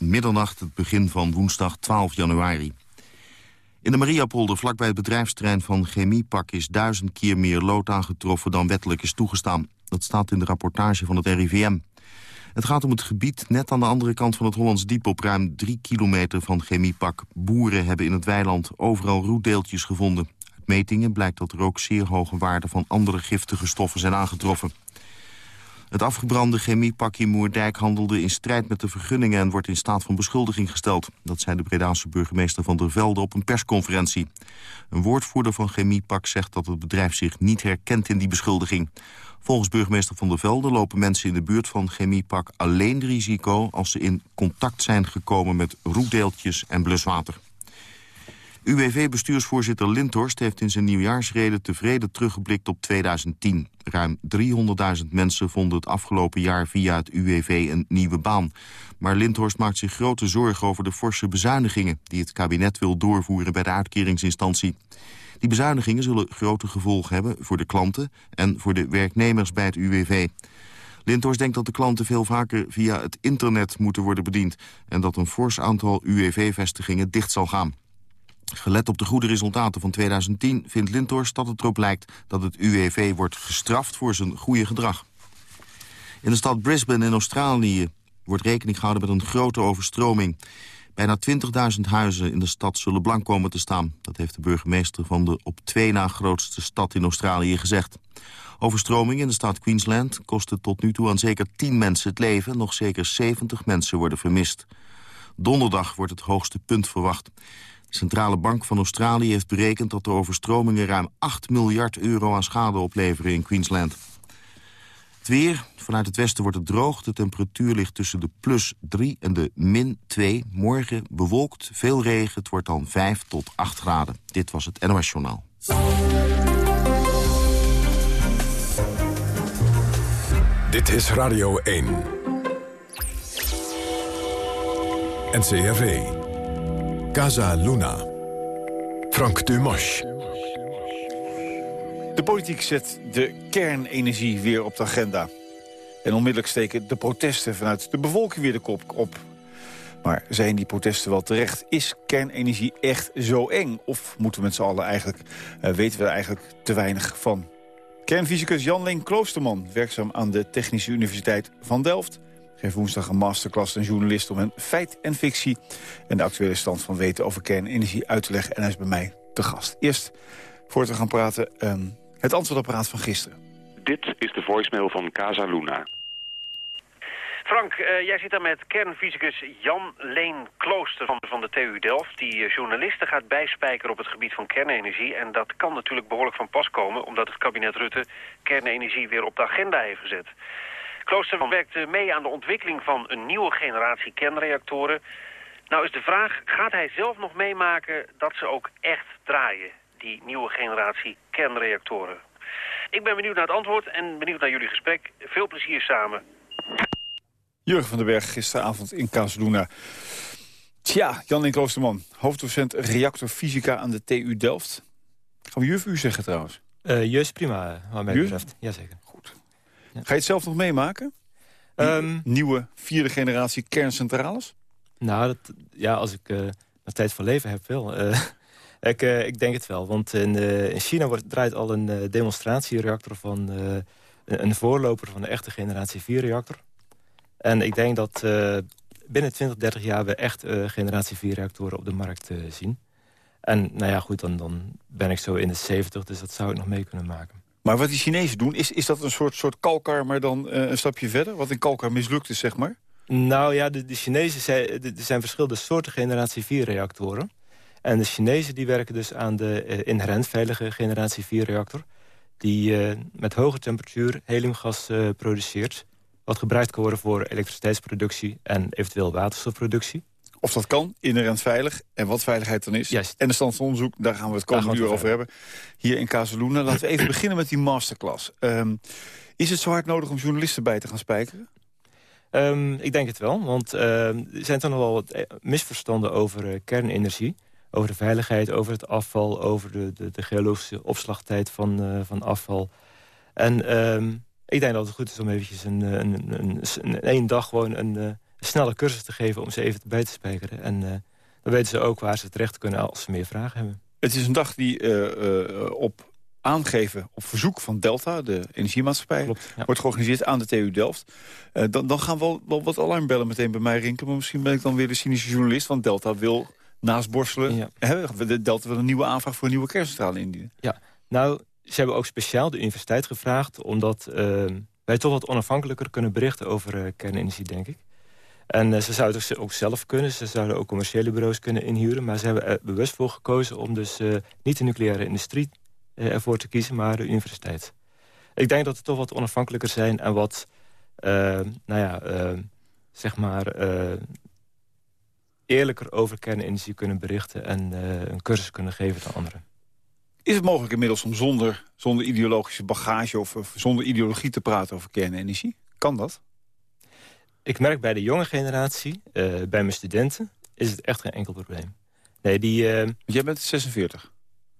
middernacht, het begin van woensdag 12 januari. In de Mariapolder, vlakbij het bedrijfsterrein van Chemiepak... is duizend keer meer lood aangetroffen dan wettelijk is toegestaan. Dat staat in de rapportage van het RIVM. Het gaat om het gebied net aan de andere kant van het Hollands Diep... op ruim drie kilometer van Chemiepak. Boeren hebben in het weiland overal roetdeeltjes gevonden. Uit metingen blijkt dat er ook zeer hoge waarden... van andere giftige stoffen zijn aangetroffen. Het afgebrande chemiepak in Moerdijk handelde in strijd met de vergunningen... en wordt in staat van beschuldiging gesteld. Dat zei de Bredaanse burgemeester Van der Velde op een persconferentie. Een woordvoerder van chemiepak zegt dat het bedrijf zich niet herkent in die beschuldiging. Volgens burgemeester Van der Velde lopen mensen in de buurt van chemiepak alleen risico... als ze in contact zijn gekomen met roetdeeltjes en bluswater. UWV-bestuursvoorzitter Lindhorst heeft in zijn nieuwjaarsrede tevreden teruggeblikt op 2010. Ruim 300.000 mensen vonden het afgelopen jaar via het UWV een nieuwe baan. Maar Lindhorst maakt zich grote zorgen over de forse bezuinigingen... die het kabinet wil doorvoeren bij de uitkeringsinstantie. Die bezuinigingen zullen grote gevolgen hebben voor de klanten... en voor de werknemers bij het UWV. Lindhorst denkt dat de klanten veel vaker via het internet moeten worden bediend... en dat een fors aantal UWV-vestigingen dicht zal gaan. Gelet op de goede resultaten van 2010 vindt Lindhorst dat het erop lijkt dat het UWV wordt gestraft voor zijn goede gedrag. In de stad Brisbane in Australië wordt rekening gehouden met een grote overstroming. Bijna 20.000 huizen in de stad zullen blank komen te staan. Dat heeft de burgemeester van de op twee na grootste stad in Australië gezegd. Overstroming in de stad Queensland kostte tot nu toe aan zeker 10 mensen het leven. Nog zeker 70 mensen worden vermist. Donderdag wordt het hoogste punt verwacht. De Centrale Bank van Australië heeft berekend dat de overstromingen ruim 8 miljard euro aan schade opleveren in Queensland. Het weer. Vanuit het westen wordt het droog. De temperatuur ligt tussen de plus 3 en de min 2. Morgen bewolkt, veel regen. Het wordt dan 5 tot 8 graden. Dit was het NOS Journaal. Dit is Radio 1. NCRV. Casa Luna. Frank Dumas. De politiek zet de kernenergie weer op de agenda. En onmiddellijk steken de protesten vanuit de bevolking weer de kop op. Maar zijn die protesten wel terecht? Is kernenergie echt zo eng? Of moeten we met z'n allen eigenlijk, uh, weten we er eigenlijk te weinig van? Kernfysicus Jan-Leen Kloosterman, werkzaam aan de Technische Universiteit van Delft... geeft woensdag een masterclass aan journalisten om hen feit en fictie... en de actuele stand van weten over kernenergie uit te leggen. En hij is bij mij te gast. Eerst, voor te gaan praten, um, het antwoordapparaat van gisteren. Dit is de voicemail van Casa Luna. Frank, uh, jij zit daar met kernfysicus Jan Leen Klooster van, van de TU Delft... die uh, journalisten gaat bijspijkeren op het gebied van kernenergie. En dat kan natuurlijk behoorlijk van pas komen... omdat het kabinet Rutte kernenergie weer op de agenda heeft gezet. Klooster werkt mee aan de ontwikkeling van een nieuwe generatie kernreactoren. Nou is de vraag, gaat hij zelf nog meemaken dat ze ook echt draaien? Die nieuwe generatie kernreactoren. Ik ben benieuwd naar het antwoord en benieuwd naar jullie gesprek. Veel plezier samen. Jurgen van den Berg gisteravond in Casaluna. Tja, Jan Kloosterman, hoofddocent reactorfysica aan de TU Delft. Gaan we juf u zeggen trouwens? Uh, juist prima, wat mij betreft. Jazeker. Ga je het zelf nog meemaken? Um, nieuwe vierde generatie kerncentrales? Nou, dat, ja, als ik uh, nog tijd van leven heb wel. Uh, ik, uh, ik denk het wel, want in, in China wordt, draait al een demonstratiereactor van... een voorloper van de echte generatie 4-reactor. En ik denk dat uh, binnen 20, 30 jaar we echt uh, generatie 4 reactoren op de markt uh, zien. En nou ja, goed, dan, dan ben ik zo in de 70, dus dat zou ik nog mee kunnen maken. Maar wat die Chinezen doen, is, is dat een soort, soort kalkar, maar dan een stapje verder? Wat in kalkar mislukt is, zeg maar? Nou ja, de, de Chinezen zijn, zijn verschillende soorten generatie 4 reactoren. En de Chinezen die werken dus aan de inherent veilige generatie 4 reactor. Die met hoge temperatuur heliumgas produceert wat gebruikt kan worden voor elektriciteitsproductie en eventueel waterstofproductie. Of dat kan, inherent veilig. En wat veiligheid dan is. Juist. En de stand van onderzoek, daar gaan we het komende uur over hebben. Hier in Casaluna. Laten we even beginnen met die masterclass. Um, is het zo hard nodig om journalisten bij te gaan spijkeren? Um, ik denk het wel, want uh, er zijn toch nog wel wat eh, misverstanden over uh, kernenergie. Over de veiligheid, over het afval, over de, de, de geologische opslagtijd van, uh, van afval. En um, ik denk dat het goed is om eventjes een, een, een, een, een dag gewoon een, een snelle cursus te geven om ze even bij te spijkeren. En dan weten ze ook waar ze terecht kunnen als ze meer vragen hebben. Het is een dag die op aangeven op verzoek van Delta, de energiemaatschappij, wordt georganiseerd aan de TU Delft. dan, dan gaan wel, wel wat alarmbellen meteen bij mij rinken. Maar misschien ben ik dan weer de cynische journalist, want Delta wil naast borstelen... Ja. Hè, Delta wil een nieuwe aanvraag voor een nieuwe kerncentrale indienen. Ja, nou, ze hebben ook speciaal de universiteit gevraagd... omdat uh, wij toch wat onafhankelijker kunnen berichten over uh, kernenergie, denk ik. En uh, ze zouden ook zelf kunnen, ze zouden ook commerciële bureaus kunnen inhuren... maar ze hebben er bewust voor gekozen om dus niet de nucleaire industrie ervoor te kiezen... maar de universiteit. Ik denk dat we toch wat onafhankelijker zijn en wat, nou ja, zeg maar eerlijker over kernenergie kunnen berichten... en uh, een cursus kunnen geven aan anderen. Is het mogelijk inmiddels om zonder, zonder ideologische bagage... Of, zonder ideologie te praten over kernenergie? Kan dat? Ik merk bij de jonge generatie, uh, bij mijn studenten... is het echt geen enkel probleem. Nee, die, uh, Jij bent 46?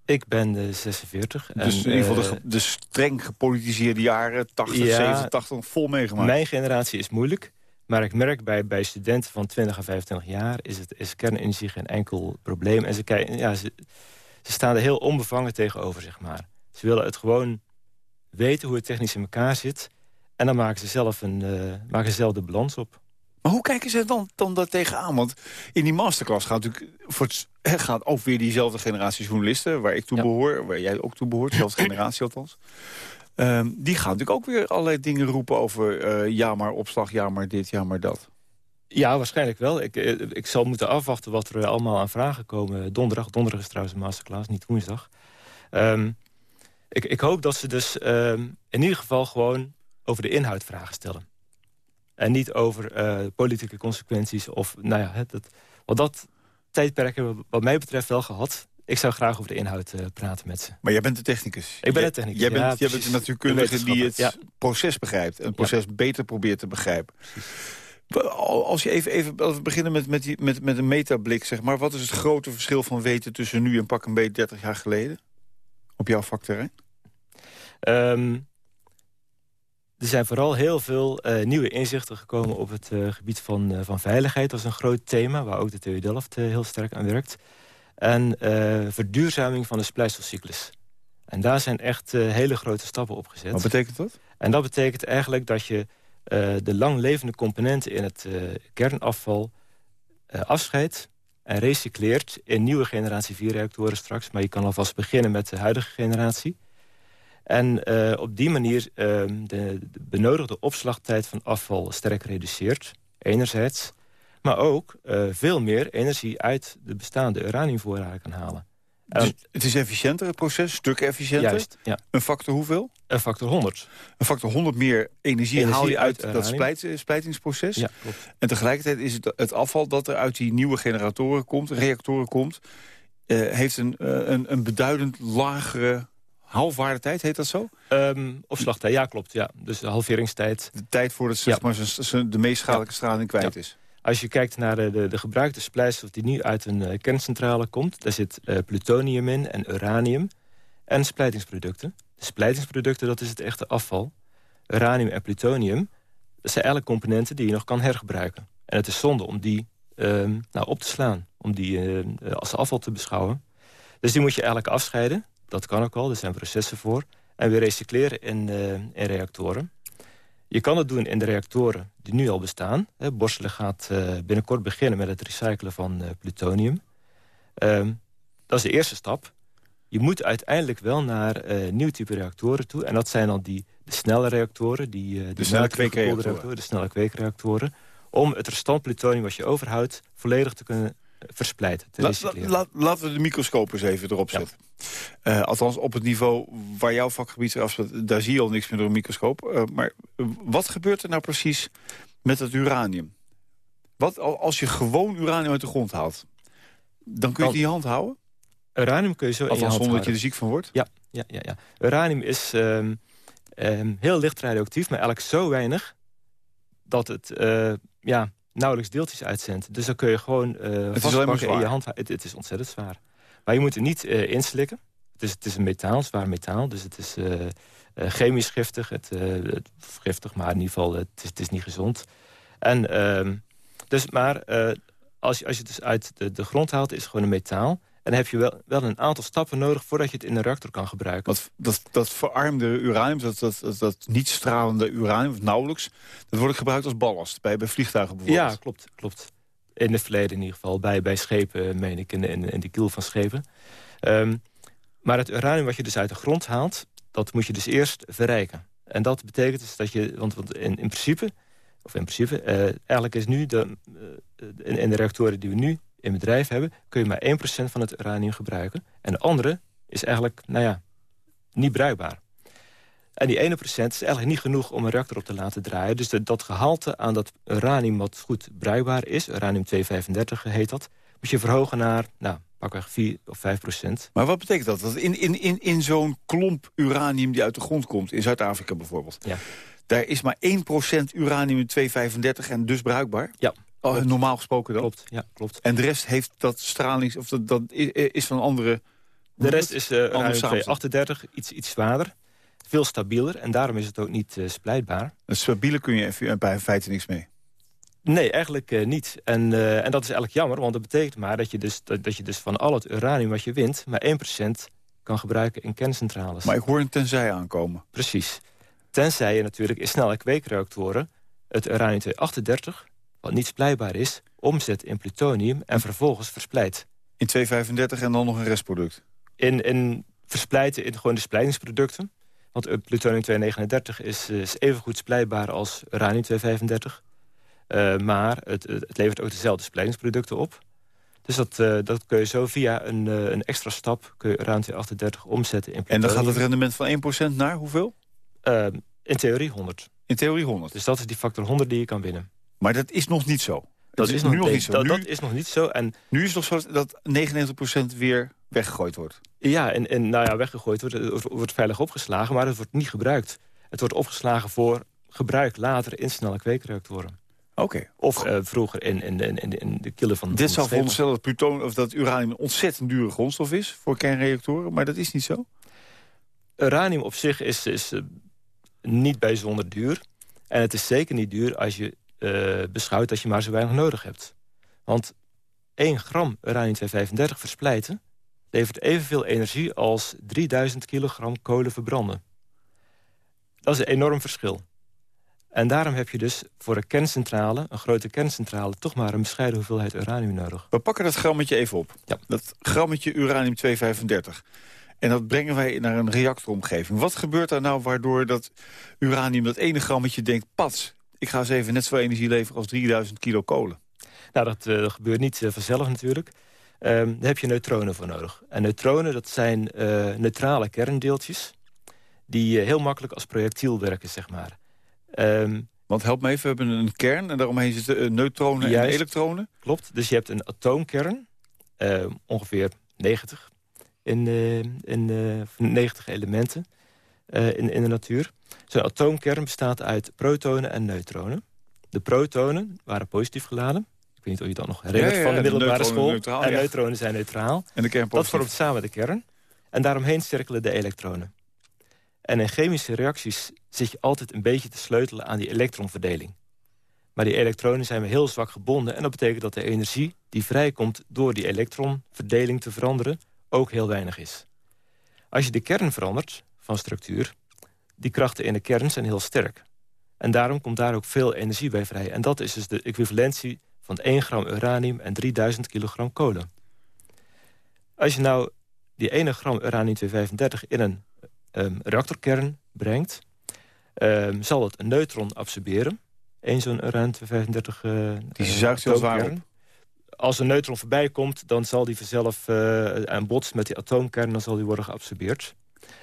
Ik ben 46. Dus en, in ieder geval de, de, streng gepolitiseerde jaren, 80, ja, 87, vol meegemaakt. Mijn generatie is moeilijk. Maar ik merk bij, bij studenten van 20 à 25 jaar... is, het, is kernenergie geen enkel probleem. En ze, kijken, ja, ze, ze staan er heel onbevangen tegenover, zeg maar. Ze willen het gewoon weten hoe het technisch in elkaar zit... en dan maken ze zelf, een, uh, maken ze zelf de balans op. Maar hoe kijken ze dan, dan daar tegenaan? Want in die masterclass gaat natuurlijk voor het, gaat ook weer diezelfde generatie journalisten... waar ik toe behoor, waar jij ook toe behoort, dezelfde generatie althans... Um, die gaan natuurlijk ook weer allerlei dingen roepen over... Uh, ja maar opslag, ja maar dit, ja maar dat. Ja, waarschijnlijk wel. Ik, eh, ik zal moeten afwachten wat er allemaal aan vragen komen. Donderdag, donderdag is trouwens een masterclass, niet woensdag. Um, ik, ik, hoop dat ze dus um, in ieder geval gewoon over de inhoud vragen stellen. En niet over uh, politieke consequenties. Of, nou ja, dat, want dat tijdperk hebben we wat mij betreft wel gehad ik zou graag over de inhoud uh, praten met ze. Maar jij bent de technicus. Ik ben de technicus, Jij bent, jij bent de natuurkundige die het proces begrijpt. Een proces beter probeert te begrijpen. Als, je even, even, als we beginnen met, met, die, met, met een metablik, zeg maar. Wat is het grote verschil van weten tussen nu en pak een beetje 30 jaar geleden? Op jouw vakterrein? Um, er zijn vooral heel veel uh, nieuwe inzichten gekomen op het uh, gebied van, uh, van veiligheid. Dat is een groot thema waar ook de TU Delft heel sterk aan werkt en verduurzaming van de splijtstofcyclus. En daar zijn echt hele grote stappen op gezet. Wat betekent dat? En dat betekent eigenlijk dat je de langlevende componenten in het kernafval afscheidt en recycleert in nieuwe generatie 4 reactoren straks. Maar je kan alvast beginnen met de huidige generatie. En op die manier ehm, de, de benodigde opslagtijd van afval sterk reduceert, enerzijds maar ook uh, veel meer energie uit de bestaande uraniumvoorraden kan halen. Dus het is efficiënter, het proces, stuk efficiënter? Juist, ja. Een factor hoeveel? Een factor 100. Een factor 100 meer energie, energie haal je uit, uit dat splijt, splijtingsproces. Ja, klopt. En tegelijkertijd is het, het afval dat er uit die nieuwe generatoren komt, reactoren komt... Uh, heeft een, uh, een, een beduidend lagere halfwaardetijd, heet dat zo? Um, opslagtijd, ja klopt. Ja. Dus de halveringstijd. De tijd voordat zeg maar, de meest schadelijke straling kwijt is. Als je kijkt naar de, de, de gebruikte splijtstof die nu uit een uh, kerncentrale komt... daar zit uh, plutonium in en uranium en splijtingsproducten. De splijtingsproducten, dat is het echte afval. Uranium en plutonium, dat zijn eigenlijk componenten die je nog kan hergebruiken. En het is zonde om die uh, nou, op te slaan, om die uh, als afval te beschouwen. Dus die moet je eigenlijk afscheiden. Dat kan ook al, er zijn processen voor. En weer recycleren in, in reactoren. Je kan het doen in de reactoren die nu al bestaan. Borselen gaat uh, binnenkort beginnen met het recyclen van uh, plutonium. Um, dat is de eerste stap. Je moet uiteindelijk wel naar nieuw type reactoren toe. En dat zijn dan die de snelle reactoren. Die, de, de snelle kweekreactoren. De snelle kweekreactoren. Om het restant plutonium wat je overhoudt... volledig te kunnen versplijten, te la, laten we de microscoop eens even erop zetten. Uh, althans, op het niveau waar jouw vakgebied eraf zit... daar zie je al niks meer door een microscoop. Uh, maar wat gebeurt er nou precies met het uranium? Wat als je gewoon uranium uit de grond haalt? Dan kun je het in je hand houden? Uranium kun je zo Althans, in je hand zonder dat je er ziek van wordt? Ja, ja, ja, ja. uranium is um, um, heel licht radioactief, maar eigenlijk zo weinig... dat het uh, ja, nauwelijks deeltjes uitzendt. Dus dan kun je gewoon uh, het vastpakken in je hand. Het, het, is ontzettend zwaar. Maar je moet het niet uh, inslikken. Het is, het is een metaal, zwaar metaal. Dus het is uh, chemisch giftig. Het, giftig, maar in ieder geval, het is, het is niet gezond. En ehm, Dus, maar als, je, als je het dus uit de, de grond haalt, is het gewoon een metaal. En dan heb je wel, wel een aantal stappen nodig voordat je het in een reactor kan gebruiken. Want dat, dat verarmde uranium, dat, dat, dat, dat niet stralende uranium, of nauwelijks... dat wordt gebruikt als ballast bij, bij vliegtuigen bijvoorbeeld. Ja, klopt. klopt. In het verleden in ieder geval, bij, bij schepen, meen ik, in, in, in de kiel van schepen. Um, maar het uranium wat je dus uit de grond haalt... dat moet je dus eerst verrijken. En dat betekent dus dat je... Want, want in, in principe, of in principe... Uh, eigenlijk is nu, de, uh, in, de reactoren die we nu in bedrijf hebben... kun je maar 1% van het uranium gebruiken. En de andere is eigenlijk, nou ja, niet bruikbaar. En die ene procent is eigenlijk niet genoeg om een reactor op te laten draaien. Dus dat gehalte aan dat uranium wat goed bruikbaar is... uranium-235 heet dat... moet je verhogen naar nou, pakweg 4 of 5 procent. Maar wat betekent dat? Dat in, in, in, in zo'n klomp uranium die uit de grond komt... in Zuid-Afrika bijvoorbeeld... Ja. daar is maar 1 procent uranium-235 en dus bruikbaar? Ja. Oh, normaal gesproken dan? Klopt, ja, klopt. En de rest heeft dat stralings... of dat, dat is van andere... De rest is uh, uranium 38 iets, iets zwaarder veel stabieler. En daarom is het ook niet uh, splijtbaar. Het stabiele kun je bij in feite niks mee? Nee, eigenlijk uh, niet. En, uh, en dat is eigenlijk jammer, want dat betekent maar dat je dus, dat, dat je dus van al het uranium wat je wint... maar 1% kan gebruiken in kerncentrales. Maar ik hoor een tenzij aankomen. Precies. Tenzij je natuurlijk in snelle kweekreactoren... het uranium-238, wat niet splijtbaar is... omzet in plutonium en vervolgens versplijt. In 235 en dan nog een restproduct? In, in versplijten in gewoon de splijtingsproducten. Want plutonium-239 is, is even goed splijtbaar als uranium-235... Uh, maar het, het, levert ook dezelfde splijtingsproducten op. Dus dat, uh, dat kun je zo via een, uh, een extra stap... kun je ruimte 38 omzetten in plutonium. En dan gaat het rendement van 1% naar hoeveel? in theorie 100. In theorie 100? Dus dat is die factor 100 die je kan winnen. Maar dat is nog niet zo? Dat, is, is, nog, nu nog niet zo. Dat, nu, dat, is nog niet zo. En nu is het nog zo dat 99% weer weggegooid wordt? Ja, en, en nou ja, weggegooid wordt, het wordt veilig opgeslagen... maar het wordt niet gebruikt. Het wordt opgeslagen voor gebruik later in snelle kweekreactoren. Oké. Of uh, vroeger in, in, in, in de killer van... Dit zou veronderstellen dat, plutonium, of dat uranium een ontzettend dure grondstof is... voor kernreactoren, maar dat is niet zo? Uranium op zich is, is uh, niet bijzonder duur. En het is zeker niet duur als je uh, beschouwt dat je maar zo weinig nodig hebt. Want 1 gram uranium-235 versplijten... levert evenveel energie als 3000 kilogram kolen verbranden. Dat is een enorm verschil. En daarom heb je dus voor een kerncentrale, een grote kerncentrale... toch maar een bescheiden hoeveelheid uranium nodig. We pakken dat grammetje even op. Ja. Dat grammetje uranium-235. En dat brengen wij naar een reactoromgeving. Wat gebeurt er nou waardoor dat uranium, dat ene grammetje, denkt... pats, ik ga eens even net zoveel energie leveren als 3000 kilo kolen? Nou, dat, uh, gebeurt niet uh, vanzelf natuurlijk. Um, daar heb je neutronen voor nodig. En neutronen, dat zijn uh, neutrale kerndeeltjes... die heel makkelijk als projectiel werken, zeg maar. Um, Want help me even, we hebben een kern en daaromheen zitten uh, neutronen juist, en elektronen. Klopt, dus je hebt een atoomkern, uh, ongeveer 90, in, uh, in 90 elementen in, in de natuur. Zo'n atoomkern bestaat uit protonen en neutronen. De protonen waren positief geladen. Ik weet niet of je dat nog herinnert ja, ja, ja, van de middelbare de school. Neutraal, en neutronen zijn neutraal. En de kern Dat vormt samen de kern. En daaromheen cirkelen de elektronen. En in chemische reacties zit je altijd een beetje te sleutelen aan die elektronverdeling. Maar die elektronen zijn weer heel zwak gebonden... en dat betekent dat de energie die vrijkomt door die elektronverdeling te veranderen... ook heel weinig is. Als je de kern verandert van structuur... die krachten in de kern zijn heel sterk. En daarom komt daar ook veel energie bij vrij. En dat is dus de equivalentie van 1 gram uranium en 3000 kilogram kolen. Als je nou die 1 gram uranium-235 in een um, reactorkern brengt... Um, zal het een neutron absorberen. Eén zo'n uranium-235 uh, Die zuigt heel zwaar op. Als een neutron voorbij komt, dan zal die vanzelf uh, aan bots met die atoomkern... dan zal die worden geabsorbeerd.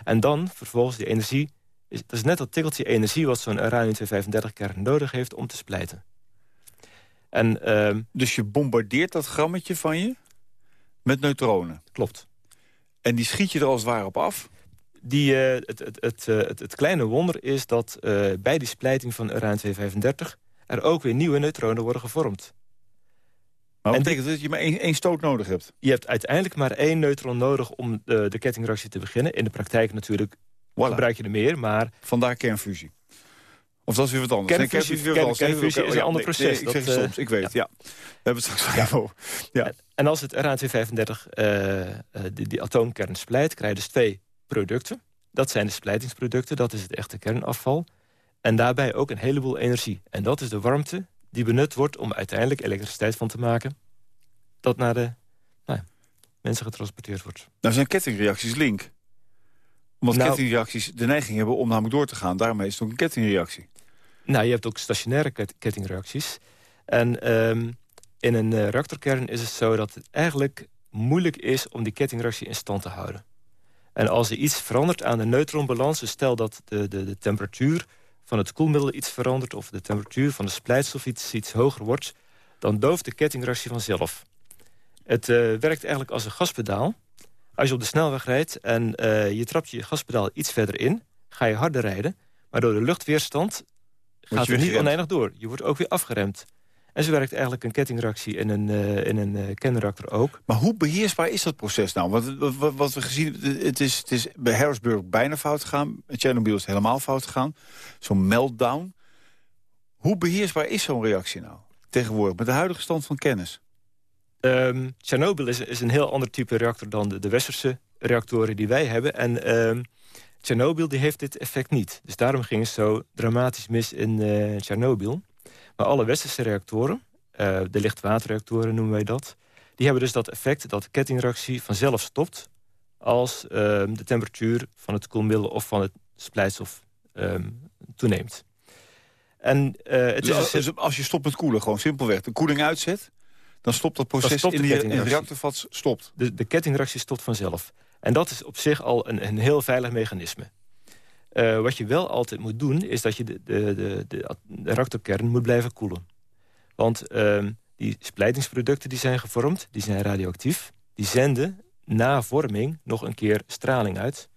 En dan vervolgens die energie... Is, dat is net dat tikkeltje energie wat zo'n uranium-235-kern nodig heeft om te splijten. En, um, dus je bombardeert dat grammetje van je met neutronen? Klopt. En die schiet je er als het ware op af? Die, uh, het, het, het, uh, het, het, kleine wonder is dat uh, bij die splijting van uranium-235... er ook weer nieuwe neutronen worden gevormd. Maar wat betekent dat je maar één, één, stoot nodig hebt? Je hebt uiteindelijk maar één neutron nodig om de, de kettingreactie te beginnen. In de praktijk natuurlijk voilà. gebruik je er meer, maar... Vandaar kernfusie. Of dat is weer wat anders. Kernfusie, Nee, kernfusie is ja, een ander proces. nee, ik zeg Dat, eh, soms, ik weet het, ja. We hebben het straks even over. Ja. En als het RA-235 eh, eh, die, die atoomkern splijt... krijg je dus twee producten. Dat zijn de splijtingsproducten, dat is het echte kernafval. En daarbij ook een heleboel energie. En dat is de warmte die benut wordt om uiteindelijk elektriciteit van te maken... dat naar de nou, ja, mensen getransporteerd wordt. Nou zijn kettingreacties link. Omdat Nou- kettingreacties de neiging hebben om namelijk door te gaan. Daarmee is het ook een kettingreactie. Nou, je hebt ook stationaire ket- kettingreacties. En ehm, in een eh, reactorkern is het zo dat het eigenlijk moeilijk is... om die kettingreactie in stand te houden. En als er iets verandert aan de neutronbalans... dus stel dat de, de, de temperatuur van het koelmiddel iets verandert... of de temperatuur van de splijtstof iets, iets hoger wordt... dan dooft de kettingreactie vanzelf. Het eh, werkt eigenlijk als een gaspedaal. Als je op de snelweg rijdt en eh, je trapt je gaspedaal iets verder in... ga je harder rijden, maar door de luchtweerstand gaat het niet oneindig door. Je wordt ook weer afgeremd. En zo werkt eigenlijk een kettingreactie in een, eh, in een eh, kernreactor ook. Maar hoe beheersbaar is dat proces nou? Want wat, wat, wat we gezien hebben, het is, het is bij Harrisburg bijna fout gegaan. Chernobyl is helemaal fout gegaan. Zo'n meltdown. Hoe beheersbaar is zo'n reactie nou? Tegenwoordig, met de huidige stand van kennis. Ehm Tsjernobyl is, is een heel ander type reactor dan de, de westerse reactoren die wij hebben. En ehm Tsjernobyl die heeft dit effect niet. Dus daarom ging het zo dramatisch mis in eh Tsjernobyl. Maar alle westerse reactoren, eh, de lichtwaterreactoren noemen wij dat... die hebben dus dat effect dat de kettingreactie vanzelf stopt... als ehm, de temperatuur van het koelmiddel of van het splijtstof ehm, toeneemt. En eh, het Dus is als, dus- als je stopt met koelen, gewoon simpelweg, de koeling uitzet... dan stopt dat proces stopt de in, in kettingreactie. reactorvat stopt. de, de kettingreactie stopt vanzelf. En dat is op zich al een, een heel veilig mechanisme. Eh, wat je wel altijd moet doen, is dat je de, de, de, de, reactorkern moet blijven koelen. Want ehm, die splijtingsproducten die zijn gevormd, die zijn radioactief. Die zenden na vorming nog een keer straling uit.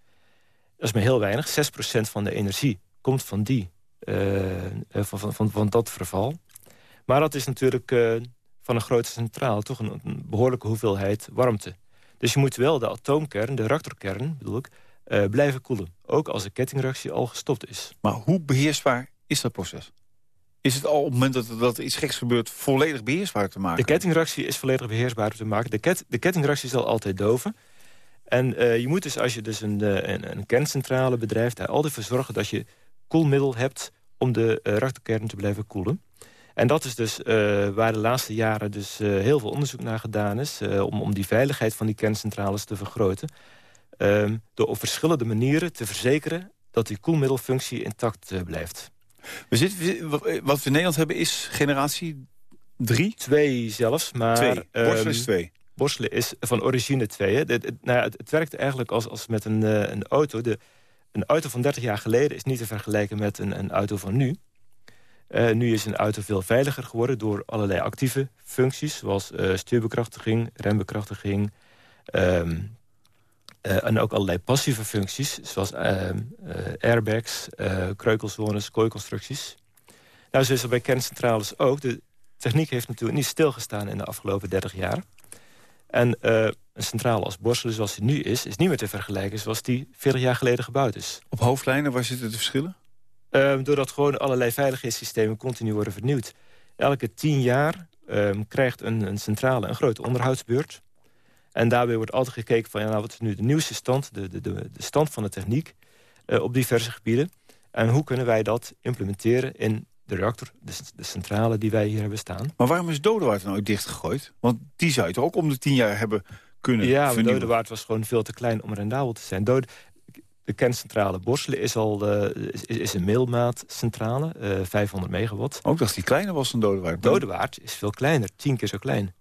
Dat is maar heel weinig. 6% van de energie komt van, die, eh, eh, van, van, van, dat verval. Maar dat is natuurlijk van een grote centraal toch een behoorlijke hoeveelheid warmte. Dus je moet wel de atoomkern, de reactorkern bedoel ik, eh, blijven koelen. Ook als de kettingreactie al gestopt is. Maar hoe beheersbaar is dat proces? Is het al op het moment dat, dat iets geks gebeurt... volledig beheersbaar te maken? De kettingreactie is volledig beheersbaar te maken. De, ket, de kettingreactie zal altijd doven. En eh, je moet dus, als je dus een, eh, een, een kerncentrale bedrijft... daar altijd voor zorgen dat je koelmiddel hebt... om de eh, reactorkern te blijven koelen. En dat is dus waar de laatste jaren dus heel veel onderzoek naar gedaan is... om, om die veiligheid van die kerncentrales te vergroten. Ehm, door op verschillende manieren te verzekeren... dat die koelmiddelfunctie intact eh, blijft. We zitten, we- wat we in Nederland hebben is generatie 3? Twee zelfs, maar... 2. ehm, Borstel is 2. Borstelen is van origine 2. Hè. Het, het, nou ja, het, het werkt eigenlijk als, als met een, eh, een auto. De, een auto van 30 jaar geleden is niet te vergelijken met een, een auto van nu. Eh, nu is een auto veel veiliger geworden door allerlei actieve functies... zoals eh, stuurbekrachtiging, rembekrachtiging... ehm, eh, en ook allerlei passieve functies, zoals ehm, eh, airbags, eh, kreukelzones, kooiconstructies. Nou, zo is bij kerncentrales ook. De techniek heeft natuurlijk niet stilgestaan in de afgelopen 30 jaar. En een centrale als Borselen, zoals die nu is... is niet meer te vergelijken zoals die 40 jaar geleden gebouwd is. Op hoofdlijnen, waar zitten de verschillen? Ehm, doordat gewoon allerlei veiligheidssystemen continu worden vernieuwd. Elke tien jaar ehm, krijgt een, een centrale een grote onderhoudsbeurt. En daarbij wordt altijd gekeken van... Ja, nou, wat is nu de nieuwste stand, de, de, de, de stand van de techniek... eh, op diverse gebieden. En hoe kunnen wij dat implementeren in de reactor, de, de centrale die wij hier hebben staan. Maar waarom is Dodewaard nou dichtgegooid? Want die zou je toch ook om de tien jaar hebben kunnen Ja, vernieuwen? Dodewaard was gewoon veel te klein om rendabel te zijn. Dode, de kerncentrale Borselen is al is, is een mailmaatcentrale, eh 500 megawatt. Ook dacht die kleiner was dan Dodewaard. Dodewaard is veel kleiner, tien keer zo klein.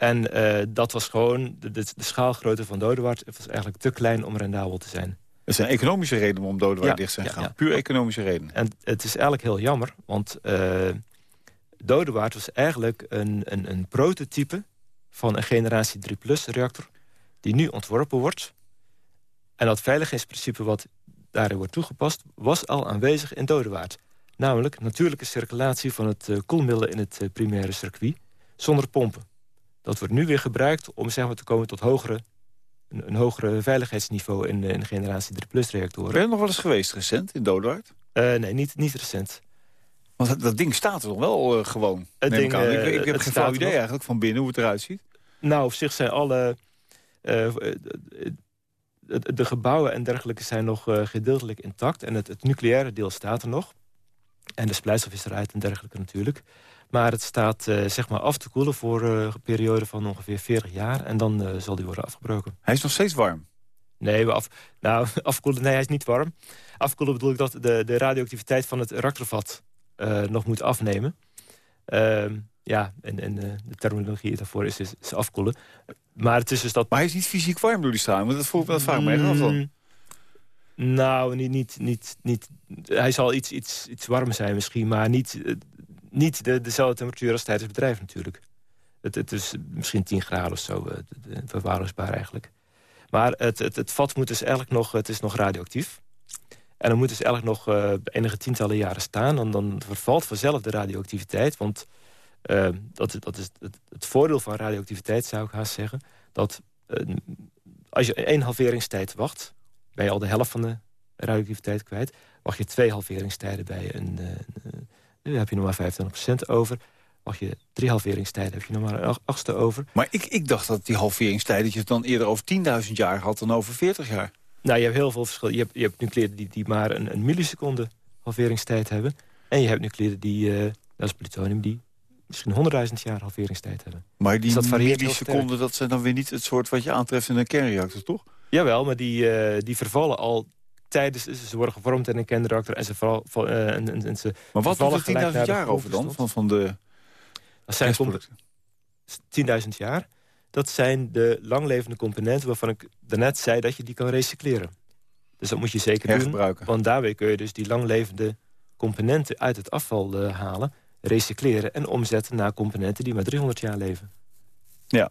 En eh, dat was gewoon, de, de, de schaalgrootte van Dodewaard was eigenlijk te klein om rendabel te zijn. Er zijn economische redenen om Dodewaard Ja, dicht te zijn gegaan. ja. Puur economische redenen. En het is eigenlijk heel jammer, want Dodewaard was eigenlijk een, een, een prototype van een generatie 3-plus reactor die nu ontworpen wordt. En dat veiligheidsprincipe wat daarin wordt toegepast, was al aanwezig in Dodewaard. Namelijk natuurlijke circulatie van het eh, koelmiddel in het primaire circuit zonder pompen. Dat wordt nu weer gebruikt om zeg maar, te komen tot hogere, een, een hogere veiligheidsniveau in, eh, in generatie 3-plus reactoren. Ben je nog wel eens geweest recent in Dodewaard? Uh, nee, niet, niet recent. Want dat, dat ding staat er nog wel uh, gewoon. Het ding, ik, ik, ik, heb geen flauw idee eigenlijk van binnen hoe het eruit ziet. Nou, op zich zijn alle... de gebouwen en dergelijke zijn nog gedeeltelijk intact. En het, het nucleaire deel staat er nog. En de splijtstof is eruit en dergelijke natuurlijk. Maar het staat uh, zeg maar af te koelen voor uh, een periode van ongeveer 40 jaar. En dan uh, zal die worden afgebroken. Hij is nog steeds warm? Nee, af, nou, afkoelen, nee, hij is niet warm. Afkoelen bedoel ik dat de, de radioactiviteit van het reactorvat nog moet afnemen. Ehm, ja, en, en de terminologie daarvoor is, is, is, afkoelen. Maar het is dus dat... Maar hij is niet fysiek warm door die straling? Want dat, vraag ik me af dan. Mm, nou, niet, niet, niet, niet, hij zal iets, iets, iets warm zijn misschien, maar niet niet de, dezelfde temperatuur als tijdens het bedrijf natuurlijk. Het, het is misschien 10 graden of zo, uh, verwaarloosbaar eigenlijk. Maar het, het, vat moet dus eigenlijk nog, het is nog radioactief. En dan moet dus eigenlijk nog uh, enige tientallen jaren staan. Dan, dan vervalt vanzelf de radioactiviteit. Want uh, dat, dat is het, het, voordeel van radioactiviteit, zou ik haast zeggen. Dat als je één halveringstijd wacht... ben je al de helft van de radioactiviteit kwijt. Wacht je twee halveringstijden bij een, een nu heb je nog maar 25% over. Mag je drie halveringstijden, heb je nog maar een achtste over. Maar ik, ik dacht dat die halveringstijd... dat je het dan eerder over 10.000 jaar had dan over 40 jaar. Nou, je hebt heel veel verschil. Je hebt, je hebt nucleden die, die maar een, een milliseconde halveringstijd hebben. En je hebt nucleden die, uh, dat is plutonium, die misschien 100.000 jaar halveringstijd hebben. Maar die dus milliseconden, dat zijn dan weer niet het soort wat je aantreft in een kernreactor, toch? Jawel, maar die, uh, die vervallen al tijdens... Ze worden gevormd in een kernreactor en ze, vooral, uh, en, en, ze Maar wat doet er 10.000 jaar over dan, van, van de dat zijn 10.000 jaar. Dat zijn de langlevende componenten waarvan ik daarnet zei dat je die kan recycleren. Dus dat moet je zeker doen. Want daarmee kun je dus die langlevende componenten uit het afval uh, halen... recycleren en omzetten naar componenten die maar 300 jaar leven. Ja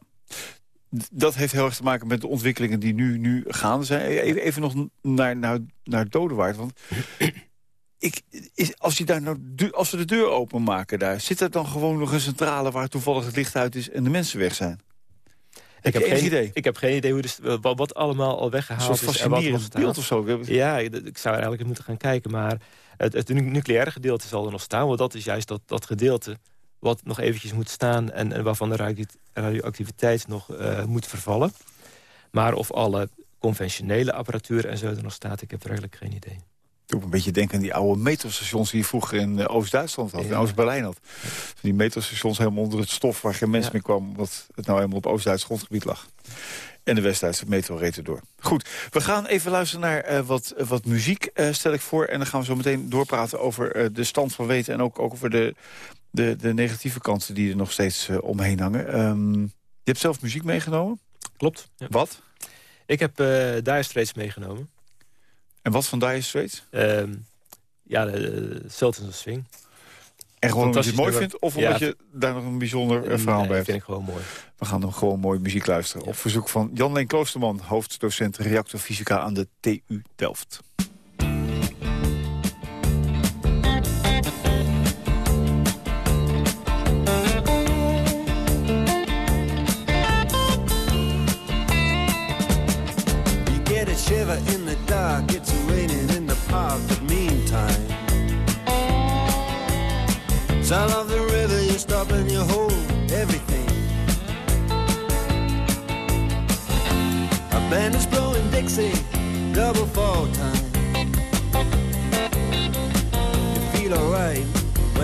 dat heeft heel erg te maken met de ontwikkelingen die nu, nu gaande zijn. Even, even nog naar, naar, naar Dodewaard. Want ik, is, als, je daar nou, als we de deur openmaken daar... zit er dan gewoon nog een centrale waar toevallig het licht uit is... en de mensen weg zijn? Ik heb, geen idee. Ik heb geen idee hoe de, wat, wat allemaal al weggehaald is. Een fascinerend beeld of zo. Ja, ik, zou eigenlijk moeten gaan kijken. Maar het, het nucleaire gedeelte zal er nog staan. Want dat is juist dat, dat gedeelte wat nog eventjes moet staan... en, en waarvan de radioactiviteit nog uh, moet vervallen. Maar of alle conventionele apparatuur en zo er nog staat... ik heb eigenlijk geen idee. Doe een beetje denken aan die oude metrostations die je vroeger in eh, Oost-Duitsland had, in Oost-Berlijn had. Die metrostations helemaal onder het stof waar geen mens ja. meer kwam, omdat het nou helemaal op Oost-Duits grondgebied lag. En de West-Duitse metro reed erdoor. Goed, we gaan even luisteren naar uh, wat, wat muziek, uh, stel ik voor. En dan gaan we zo meteen doorpraten over de stand van weten... en ook, ook over de, de, de negatieve kanten die er nog steeds uh, omheen hangen. Um, je hebt zelf muziek meegenomen? Klopt. Ja. Wat? Ik heb uh, Dire Straits meegenomen. En wat van Dire Straits? Um, ja, de, Sultans of Swing. En gewoon omdat je het mooi vindt? Of omdat ja, je daar nog een bijzonder nee, verhaal bij hebt? vind ik gewoon mooi. We gaan dan gewoon mooi muziek luisteren. Ja. Op verzoek van Jan-Leen Kloosterman, hoofddocent reactorfysica aan de TU Delft.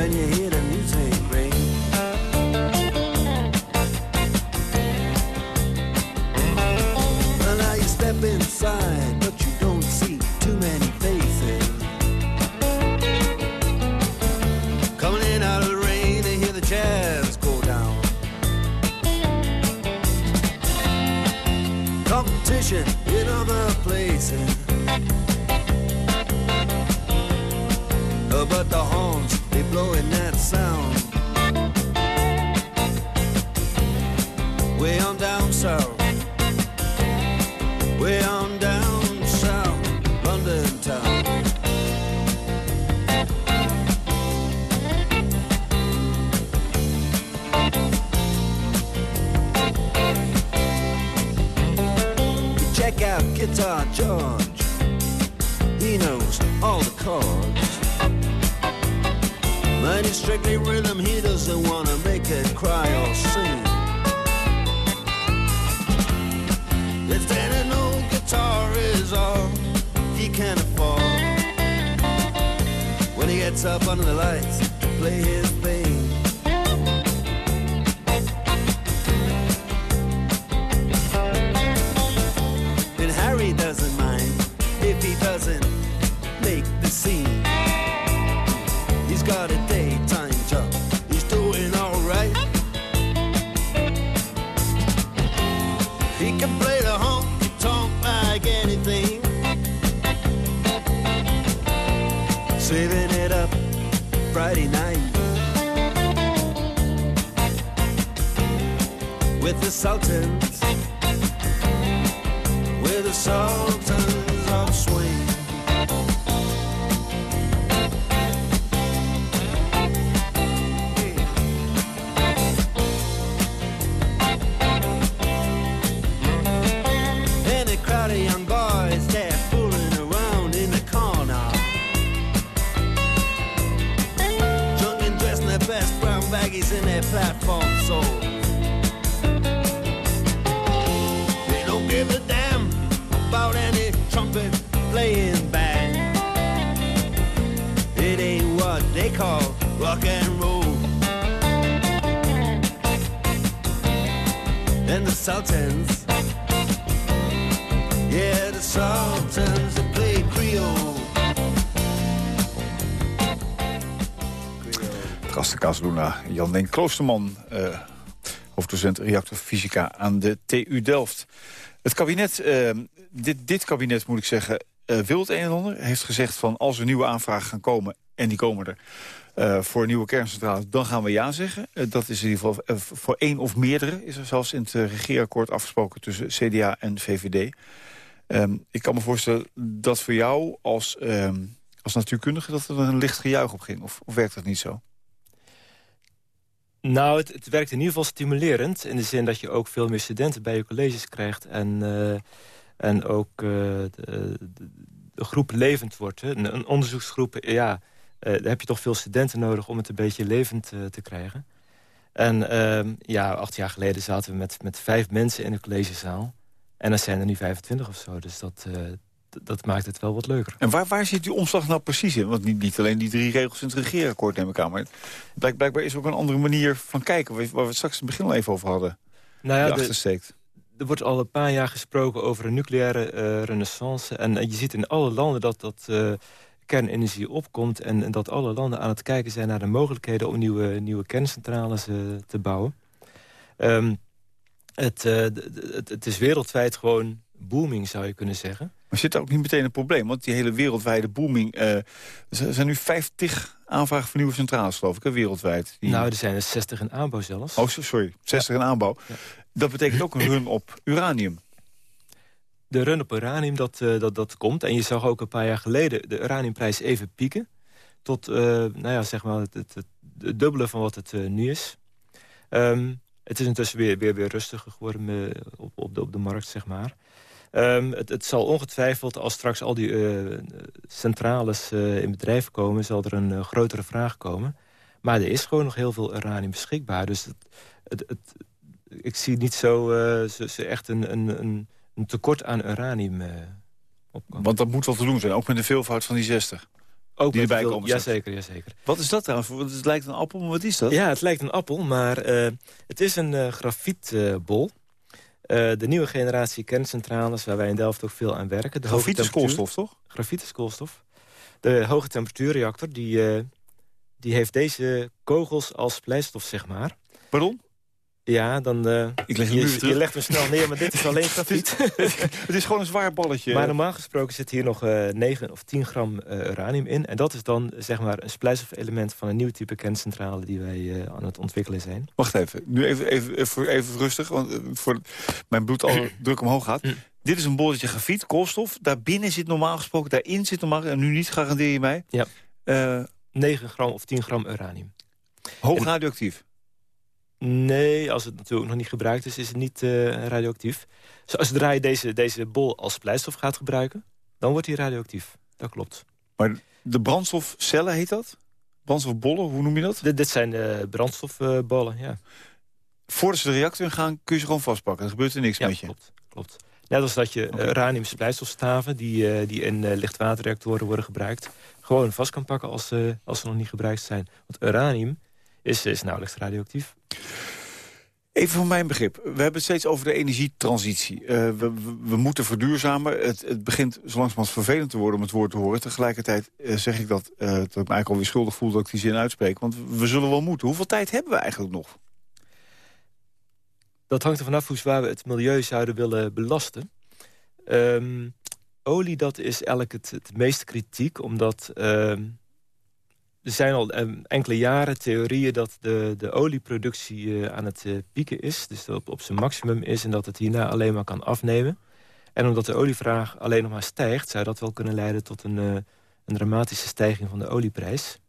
When you hear the music. Well, now you step inside, but you don't see too many faces. Coming in out of the rain to hear the jazz go down. Competition in other places. Blowing their platform soles. They don't give a damn about any trumpet playing band. It ain't what they call rock and roll. And the Sultans, yeah, the Sultans that play Casaluna, Jan Deen Kloosterman, eh, hoofddocent reactorfysica aan de TU Delft. Het kabinet, eh, dit, dit kabinet moet ik zeggen, eh, wil het een en ander. Heeft gezegd van als er nieuwe aanvragen gaan komen, en die komen er, eh, voor nieuwe kerncentrales, dan gaan we ja zeggen. Dat is in ieder geval voor één of meerdere, is er zelfs in het regeerakkoord afgesproken tussen CDA en VVD. Ehm, ik kan me voorstellen dat voor jou als, ehm, als natuurkundige dat er een licht gejuich op ging. Of, of werkt dat niet zo? Nou, het, werkt in ieder geval stimulerend. In de zin dat je ook veel meer studenten bij je colleges krijgt. En, eh, en ook eh, de, groep levend wordt. Hè. Een, onderzoeksgroep, ja, eh, daar heb je toch veel studenten nodig... om het een beetje levend te krijgen. En ehm, ja, acht jaar geleden zaten we met, met vijf mensen in de collegezaal. En dan zijn er nu 25 of zo. Dus dat, dat maakt het wel wat leuker. En waar, waar zit die omslag nou precies in? Want niet, niet alleen die drie regels in het regeerakkoord neem ik aan... maar blijk, blijkbaar is er ook een andere manier van kijken... waar we het straks in het begin al even over hadden, Nou ja, er wordt al een paar jaar gesproken over een nucleaire eh, renaissance. En eh, je ziet in alle landen dat, dat eh, kernenergie opkomt... En, en dat alle landen aan het kijken zijn naar de mogelijkheden... om nieuwe, nieuwe kerncentrales te bouwen. Ehm, het, het, het is wereldwijd gewoon booming, zou je kunnen zeggen. Maar zit daar ook niet meteen een probleem? Want die hele wereldwijde booming... eh, er zijn nu 50 aanvragen voor nieuwe centrales, geloof ik, hè, wereldwijd. Die... Nou, er zijn er 60 in aanbouw zelfs. Oh, so- sorry, 60 in aanbouw. Ja. Dat betekent ook een run op uranium. De run op uranium, dat, eh, dat, dat komt. En je zag ook een paar jaar geleden de uraniumprijs even pieken. Tot, eh, nou ja, zeg maar, het, het, het- het dubbele van wat het nu is. Ehm, het is intussen weer, weer, weer rustiger geworden op, op, de, op de markt, zeg maar. Ehm, het, het zal ongetwijfeld, als straks al die eh, centrales eh, in bedrijf komen... zal er een eh, grotere vraag komen. Maar er is gewoon nog heel veel uranium beschikbaar. Dus het, het, het- ik zie niet zo, eh, zo, zo echt een, een, een, een tekort aan uranium opkomen. Want dat moet wel te doen zijn, ook met de veelvoud van die 60. Ook die erbij veel- komen. Jazeker, jazeker. Wat is dat trouwens? Het lijkt een appel, maar wat is dat? Ja, het lijkt een appel, maar eh, het is een eh, grafietbol. Eh, de nieuwe generatie kerncentrales, waar wij in Delft ook veel aan werken. De koolstof, toch? Grafiet is koolstof. De hoge temperatuurreactor, die, eh, die heeft deze kogels als splijtstof, zeg maar. Pardon? Ja, dan... eh, Ik leg je, legt hem snel neer, maar dit is alleen grafiet. Het is gewoon een zwaar balletje. Maar normaal gesproken zit hier nog eh 9 of 10 gram eh, uranium in. En dat is dan zeg maar een splijtstofelement van een nieuw type kerncentrale die wij aan het ontwikkelen zijn. Wacht even, nu even, even, even, even rustig, want voor mijn bloed al druk omhoog gaat. Dit is een bolletje grafiet, koolstof. Daarbinnen zit normaal gesproken, daarin zit normaal, en nu niet, garandeer je mij. Ja. Eh, 9 gram of 10 gram uranium. hoog radioactief. Nee, als het natuurlijk nog niet gebruikt is, is het niet eh, radioactief. Zo, zodra je deze, deze bol als splijtstof gaat gebruiken, dan wordt hij radioactief. Dat klopt. Maar de brandstofcellen heet dat? Brandstofbollen, hoe noem je dat? Dit, dit zijn uh, brandstofbollen, ja. Voordat ze de reactor in gaan, kun je ze gewoon vastpakken. Er gebeurt er niks ja, met je. klopt. klopt. Net als dat je okay. uraniumsplijtstofstaven... die, uh, die in uh, lichtwaterreactoren worden gebruikt... gewoon vast kan pakken als, uh, als ze nog niet gebruikt zijn. Want uranium is, is nauwelijks radioactief. Even van mijn begrip. We hebben het steeds over de energietransitie. Uh, we, moeten verduurzamen. Het, het begint zo langzamerhand vervelend te worden om het woord te horen. Tegelijkertijd uh, zeg ik dat, uh, dat ik me eigenlijk alweer schuldig voel dat ik die zin uitspreek. Want we zullen wel moeten. Hoeveel tijd hebben we eigenlijk nog? Dat hangt er vanaf hoe zwaar we het milieu zouden willen belasten. Um, olie, dat is eigenlijk het, het meest kritiek, omdat... Um, er zijn al enkele jaren theorieën dat de, de olieproductie uh, aan het uh, pieken is. Dus op, zijn maximum is en dat het hierna alleen maar kan afnemen. En omdat de olievraag alleen nog maar stijgt... zou dat wel kunnen leiden tot een, uh, een dramatische stijging van de olieprijs.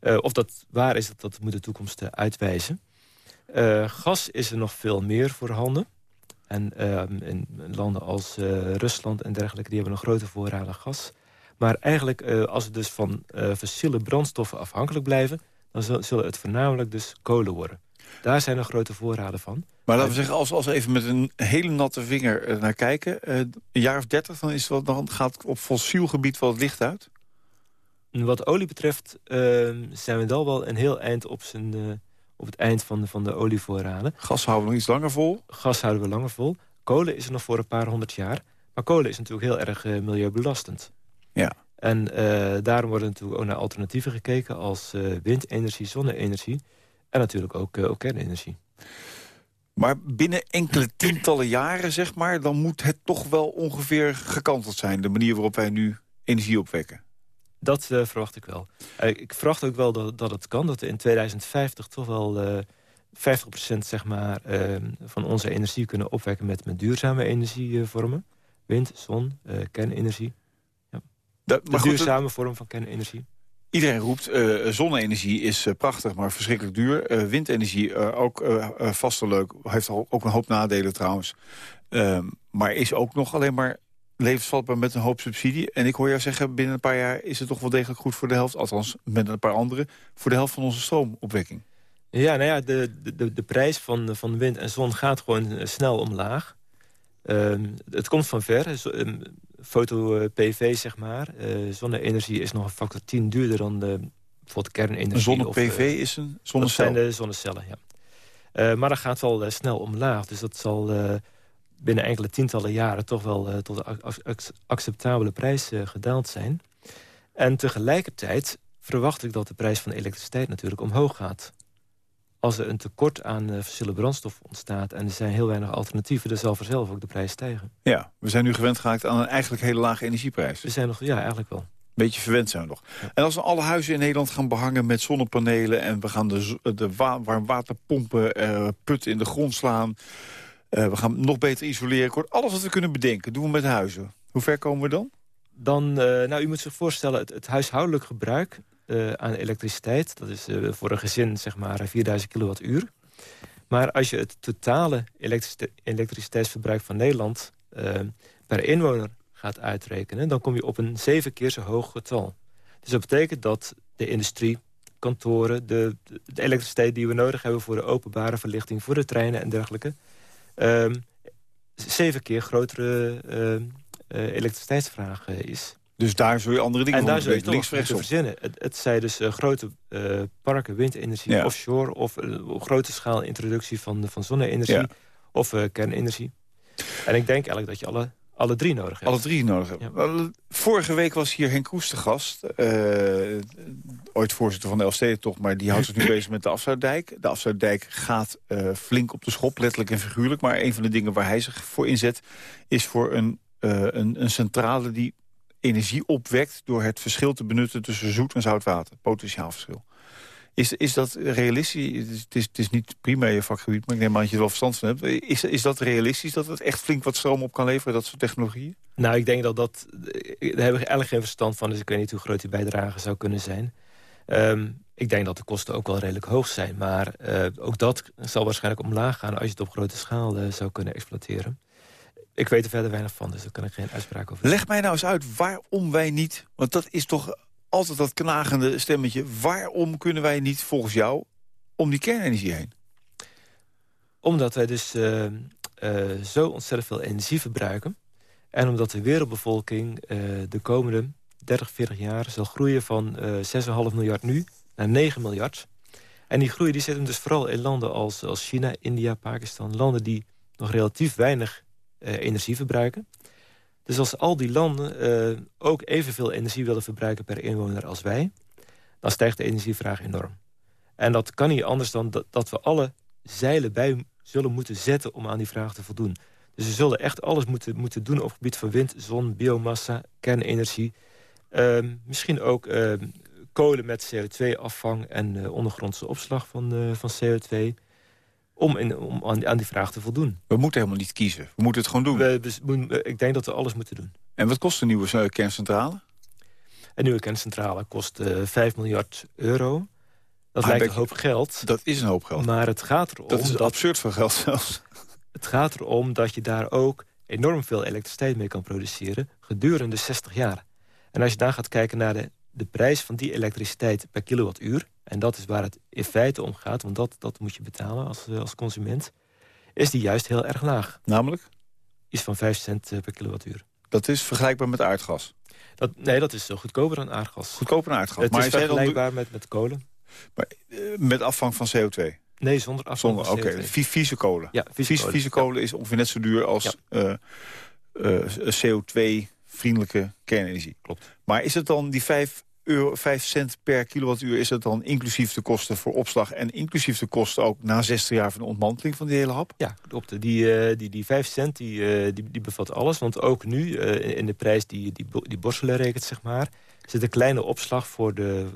of dat waar is, dat, dat moet de toekomst uitwijzen. gas is er nog veel meer voorhanden. En in landen als Rusland en dergelijke... die hebben nog grote voorraden gas... Maar eigenlijk, uh, als we dus van uh, fossiele brandstoffen afhankelijk blijven... dan zullen het voornamelijk dus kolen worden. Daar zijn er grote voorraden van. Maar laten we zeggen, als, als we even met een hele natte vinger uh, naar kijken... een jaar of dertig, dan, is wat, dan gaat op fossiel gebied wel het licht uit? Wat olie betreft ehm, zijn we dan wel een heel eind op, zijn, op het eind van de, van de olievoorraden. Gas houden we nog iets langer vol? Gas houden we langer vol. Kolen is er nog voor een paar honderd jaar. Maar kolen is natuurlijk heel erg milieubelastend. Ja. En uh, daarom wordt natuurlijk ook naar alternatieven gekeken... als uh, windenergie, zonne-energie en natuurlijk ook, uh, ook kernenergie. Maar binnen enkele tientallen jaren, zeg maar... dan moet het toch wel ongeveer gekanteld zijn... de manier waarop wij nu energie opwekken. Dat verwacht ik wel. ik verwacht ook wel dat, dat het kan. Dat we in 2050 toch wel 50% zeg maar, van onze energie kunnen opwekken... met, met duurzame energievormen. Wind, zon, kernenergie. De duurzame vorm van kernenergie. Iedereen roept, uh, zonne-energie is uh, prachtig, maar verschrikkelijk duur. Uh, windenergie ook vast en leuk. Heeft ook een hoop nadelen trouwens. Ehm, maar is ook nog alleen maar levensvatbaar met een hoop subsidie. En ik hoor jou zeggen, binnen een paar jaar is het toch wel degelijk goed voor de helft. Althans, met een paar anderen, voor de helft van onze stroomopwekking. Ja, nou ja, de, de, de prijs van, van wind en zon gaat gewoon snel omlaag. Uh, het komt van ver. Foto-PV, zeg maar. Uh, zonne-energie is nog een factor 10 duurder dan de, bijvoorbeeld kernenergie. Zonne-PV uh, is een zonnecel? Dat zijn de zonnecellen, ja. Uh, maar dat gaat wel snel omlaag. Dus dat zal binnen enkele tientallen jaren... toch wel tot een acceptabele prijs gedaald zijn. En tegelijkertijd verwacht ik dat de prijs van elektriciteit natuurlijk omhoog gaat als er een tekort aan uh, fossiele brandstof ontstaat... en er zijn heel weinig alternatieven, dan zal vanzelf ook de prijs stijgen. Ja, we zijn nu gewend geraakt aan een eigenlijk hele lage energieprijs. We zijn nog, ja, eigenlijk wel. Beetje verwend zijn we nog. Ja. En als we alle huizen in Nederland gaan behangen met zonnepanelen... en we gaan de, de wa warmwaterpompen uh, putten in de grond slaan... Uh, we gaan nog beter isoleren. Alles wat we kunnen bedenken, doen we met huizen. Hoe ver komen we dan? Dan, nou, u moet zich voorstellen, het, het huishoudelijk gebruik uh, aan elektriciteit. Dat is uh, voor een gezin zeg maar 4000 kilowattuur. Maar als je het totale elektriciteitsverbruik van Nederland... Uh, per inwoner gaat uitrekenen... dan kom je op een zeven keer zo hoog getal. Dus dat betekent dat de industrie, kantoren... de, de elektriciteit die we nodig hebben voor de openbare verlichting... voor de treinen en dergelijke... Ehm, zeven keer grotere elektriciteitsvraag is. Dus daar zul je andere dingen en daar zul je links verzinnen. Het, het zijn dus uh, grote uh, parken windenergie, ja. offshore... of uh, grote schaal introductie van, van zonne-energie ja. of kernenergie. En ik denk eigenlijk dat je alle, alle drie nodig hebt. Alle drie nodig hebt. Ja. Vorige week was hier Henk Kroes te gast. ooit voorzitter van de Elfstedentocht, maar die houdt zich nu bezig met de afsluitdijk. De afsluitdijk gaat flink op de schop, letterlijk en figuurlijk. Maar een van de dingen waar hij zich voor inzet... is voor een, een, een centrale die energie opwekt... door het verschil te benutten tussen zoet en zout water. Potentiaal verschil. Is, is dat realistisch? Het is, het is niet prima je vakgebied, maar ik neem aan dat je wel verstand van hebt. Is, is dat realistisch dat het echt flink wat stroom op kan leveren, dat soort technologieën? Nou, ik denk dat dat... Daar hebben we eigenlijk geen verstand van, dus ik weet niet hoe groot die bijdrage zou kunnen zijn. Um, ik denk dat de kosten ook wel redelijk hoog zijn. Maar uh, ook dat zal waarschijnlijk omlaag gaan als je het op grote schaal uh, zou kunnen exploiteren. Ik weet er verder weinig van, dus daar kan ik geen uitspraak over Leg mij nou eens uit waarom wij niet... want dat is toch altijd dat knagende stemmetje... waarom kunnen wij niet volgens jou om die kernenergie heen? Omdat wij dus uh, uh, zo ontzettend veel energie verbruiken... en omdat de wereldbevolking uh, de komende 30, 40 jaar... zal groeien van 6,5 miljard nu naar 9 miljard. En die groei die zit hem dus vooral in landen als, als China, India, Pakistan... landen die nog relatief weinig energie verbruiken... Dus als al die landen uh, ook evenveel energie willen verbruiken per inwoner als wij... dan stijgt de energievraag enorm. En dat kan niet anders dan dat, we alle zeilen bij zullen moeten zetten... om aan die vraag te voldoen. Dus we zullen echt alles moeten, moeten doen op het gebied van wind, zon, biomassa, kernenergie. Uh, misschien ook uh, kolen met CO2-afvang en uh, ondergrondse opslag van, van CO2 om, in, om aan, aan, die vraag te voldoen. We moeten helemaal niet kiezen. We moeten het gewoon doen. We, we, ik denk dat we alles moeten doen. En wat kost een nieuwe kerncentrale? Een nieuwe kerncentrale kost uh, 5 miljard euro. Dat ah, lijkt een hoop geld. Dat is een hoop geld. Maar het gaat erom... Dat is absurd veel geld zelfs. Het gaat erom dat je daar ook enorm veel elektriciteit mee kan produceren... gedurende 60 jaar. En als je dan gaat kijken naar de, de prijs van die elektriciteit per kilowattuur... en dat is waar het in feite om gaat, want dat, dat moet je betalen als, als consument... is die juist heel erg laag. Namelijk? Iets van 5 cent per kilowattuur. Dat is vergelijkbaar met aardgas? Dat, nee, dat is goedkoper dan aardgas. Goedkoper dan aardgas. Het maar is vergelijkbaar met, met kolen. Maar, uh, met afvang van CO2? Nee, zonder afvang zonder, Oké, okay. vieze kolen. Ja, vieze, vieze kolen, vieze kolen ja. is ongeveer net zo duur als ja. uh, uh, CO2-vriendelijke kernenergie. Klopt. Maar is het dan die 5, euro, 5 cent per kilowattuur... is het dan inclusief de kosten voor opslag... en inclusief de kosten ook na 60 jaar van de ontmanteling van die hele hap? Ja, klopt. Die, uh, die, die 5 cent die, die, die bevat alles. Want ook nu, uh, in de prijs die, die, die Borselen rekent, zeg maar... zit een kleine opslag voor de,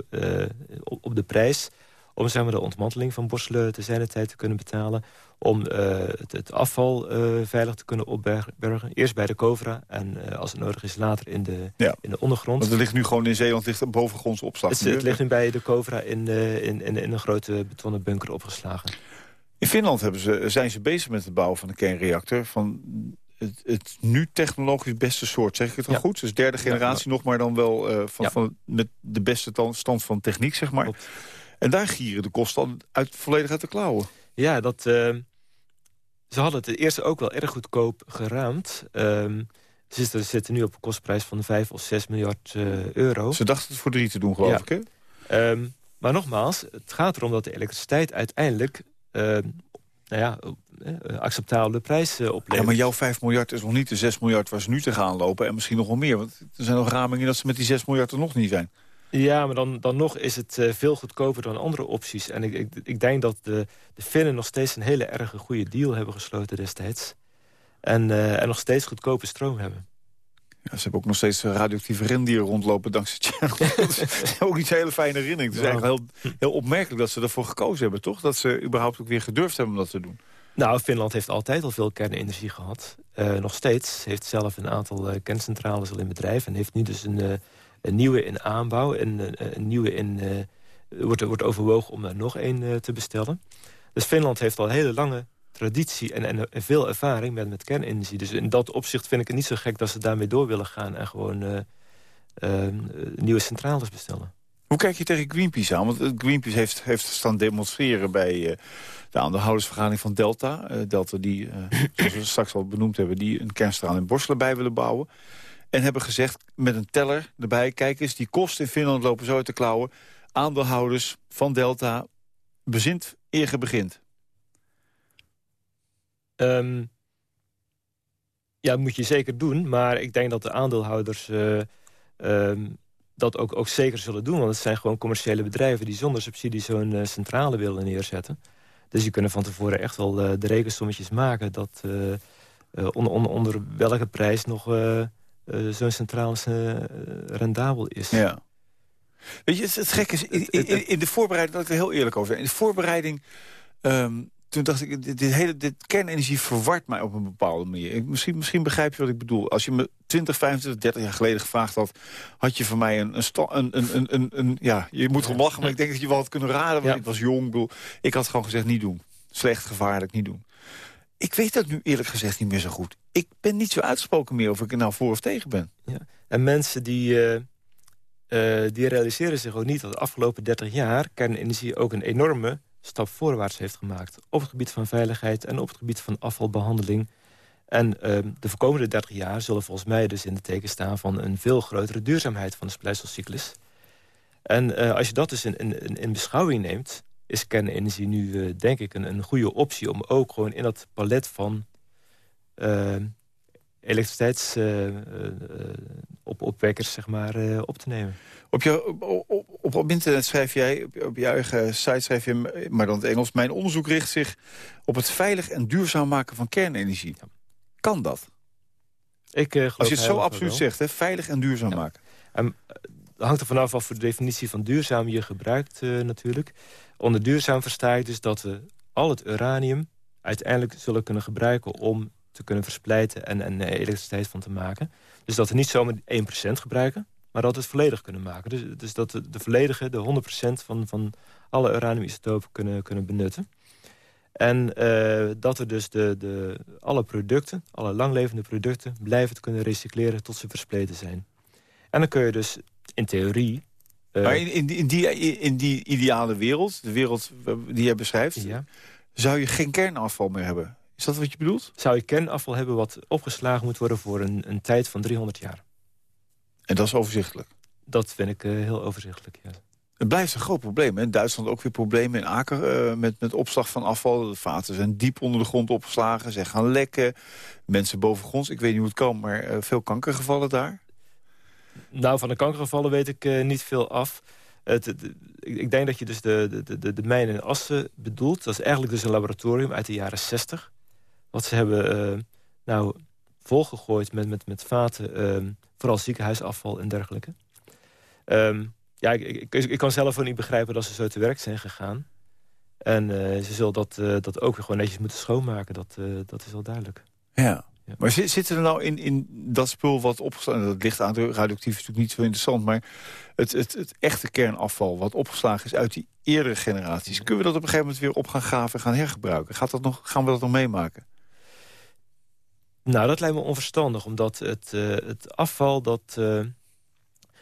op de prijs om zeg maar, de ontmanteling van Borselen te zijn de tijd te kunnen betalen. Om uh, het, het, afval uh, veilig te kunnen opbergen. Eerst bij de Covra en uh, als het nodig is later in de, ja. in de ondergrond. Want het ligt nu gewoon in Zeeland, ligt een bovengronds opslag. Het, het, ligt nu bij de Covra in, in, in, in een grote betonnen bunker opgeslagen. In Finland hebben ze, zijn ze bezig met het bouwen van een kernreactor... van het, het nu technologisch beste soort, zeg ik het al Ja. goed? Dus derde generatie nog, maar dan wel van, van, met de beste tan- stand van techniek, zeg maar. Klopt. En daar gieren de kosten al uit, volledig uit de klauwen. Ja, dat, eh, ze hadden het eerst ook wel erg goedkoop geraamd. Ehm, ze zitten, nu op een kostprijs van 5 of 6 miljard eh, euro. Ze dachten het voor drie te doen, geloof Ja. ik, hè? Ehm, maar nogmaals, het gaat erom dat de elektriciteit uiteindelijk... ehm, nou ja, eh, acceptabele prijs eh, Ja, oplevert. maar jouw 5 miljard is nog niet de 6 miljard waar ze nu tegenaan lopen. En misschien nog wel meer. Want er zijn nog ramingen dat ze met die 6 miljard er nog niet zijn. Ja, maar dan, dan nog is het eh, veel goedkoper dan andere opties. En ik, ik, ik denk dat de, de Finnen nog steeds een hele erge goede deal hebben gesloten destijds. En, eh, en nog steeds goedkope stroom hebben. Ja, ze hebben ook nog steeds eh, radioactieve rendieren rondlopen dankzij dat is ook iets hele fijne herinnering. Het is eigenlijk heel, heel opmerkelijk dat ze ervoor gekozen hebben, toch? Dat ze überhaupt ook weer gedurfd hebben om dat te doen. Nou, Finland heeft altijd al veel kernenergie gehad. Eh, nog steeds. Heeft zelf een aantal kerncentrales al in bedrijf. En heeft nu dus een, een nieuwe in aanbouw. En eh, een nieuwe in... eh, wordt, wordt overwogen om er nog één eh, te bestellen. Dus Finland heeft al hele lange traditie en, en, veel ervaring met, met kernenergie. Dus in dat opzicht vind ik het niet zo gek dat ze daarmee door willen gaan... en gewoon eh, eh, nieuwe centrales bestellen. Hoe kijk je tegen Greenpeace aan? Want Greenpeace heeft, heeft staan demonstreren bij eh, de aandeelhoudersvergadering van Delta. Delta die, zoals we straks al benoemd hebben, die een kerncentrale in Borselen bij willen bouwen. En hebben gezegd met een teller erbij, kijk eens, die kosten in Finland lopen zo uit de klauwen. Aandeelhouders van Delta, bezint eer ge begint. Ehm, ja, dat moet je zeker doen. Maar ik denk dat de aandeelhouders eh, ehm, dat ook, ook zeker zullen doen. Want het zijn gewoon commerciële bedrijven... die zonder subsidie zo'n eh, centrale willen neerzetten. Dus die kunnen van tevoren echt wel eh, de rekensommetjes maken... dat onder, welke prijs nog zo'n centrale eh, rendabel is. Ja. Weet je, het, het gekke is, in, in, in de voorbereiding, dat ik er heel eerlijk over zijn. In de voorbereiding, ehm, toen dacht ik, dit, dit hele dit kernenergie verwart mij op een bepaalde manier. Ik, misschien, misschien begrijp je wat ik bedoel. Als je me 20, 25, 30 jaar geleden gevraagd had, had je van mij een, een, sta- een, een, een, een, een ja, je moet lachen, maar ik denk dat je wel had kunnen raden, want Ja. ik was jong. Bedoel, ik had gewoon gezegd, niet doen. Slecht, gevaarlijk, niet doen. Ik weet dat nu eerlijk gezegd niet meer zo goed. Ik ben niet zo uitgesproken meer of ik er nou voor of tegen ben. En mensen die, eh, eh, die realiseren zich ook niet dat de afgelopen 30 jaar... kernenergie ook een enorme stap voorwaarts heeft gemaakt. Op het gebied van veiligheid en op het gebied van afvalbehandeling. En uh, de komende 30 jaar zullen volgens mij dus in de teken staan... van een veel grotere duurzaamheid van de splijtselcyclus. En als je dat dus in, in, in beschouwing neemt... is kernenergie nu, uh, denk ik, een, een goede optie... om ook gewoon in dat palet van elektriciteitsopwekkers zeg maar, op te nemen. Op, je, op, op, op, internet schrijf jij, op, op, je eigen site schrijf je, maar dan het Engels... mijn onderzoek richt zich op het veilig en duurzaam maken van kernenergie. Ja. Kan dat? Ik, uh, Als je het zo absoluut zegt, hè, veilig en duurzaam ja. maken. Um, dat hangt er vanaf wat voor definitie van duurzaam je gebruikt uh, natuurlijk. Onder duurzaam versta ik dus dat we al het uranium... uiteindelijk zullen kunnen gebruiken om te kunnen versplijten en, en elektriciteit van te maken. Dus dat we niet zomaar 1% gebruiken, maar dat we het volledig kunnen maken. Dus, dus dat we de volledige, de 100% van, van alle uraniumisotopen kunnen, kunnen benutten. En uh, dat we dus de, de, alle producten, alle langlevende producten... blijven kunnen recycleren tot ze verspleten zijn. En dan kun je dus in theorie... Uh, maar in, in, die, in, die, in die ideale wereld, de wereld die jij beschrijft... Ja. zou je geen kernafval meer hebben? Is dat wat je bedoelt? Zou je kernafval hebben wat opgeslagen moet worden... voor een, een tijd van 300 jaar. En dat is overzichtelijk? Dat vind ik uh, heel overzichtelijk, ja. Het blijft een groot probleem. In Duitsland ook weer problemen in Aker uh, met, met opslag van afval. De vaten zijn diep onder de grond opgeslagen. Ze gaan lekken. Mensen bovengronds. Ik weet niet hoe het kan, maar uh, veel kankergevallen daar? Nou, van de kankergevallen weet ik uh, niet veel af. Het, ik denk dat je dus de, de, de, de mijn in Assen bedoelt. Dat is eigenlijk dus een laboratorium uit de jaren 60. Wat ze hebben nou, volgegooid met, met, met vaten. vooral ziekenhuisafval en dergelijke. Um, ja, ik, ik, kan zelf ook niet begrijpen dat ze zo te werk zijn gegaan. En uh, ze zullen dat, uh, dat ook weer gewoon netjes moeten schoonmaken. Dat, uh, dat is wel duidelijk. Ja. Ja. Maar zitten er nou in, in dat spul wat opgeslagen... dat ligt aan de radioactief is natuurlijk niet zo interessant... maar het, het, het echte kernafval wat opgeslagen is uit die eerdere generaties... kunnen we dat op een gegeven moment weer op gaan graven en gaan hergebruiken? Gaat dat nog, gaan we dat nog meemaken? Nou, dat lijkt me onverstandig, omdat het, het afval dat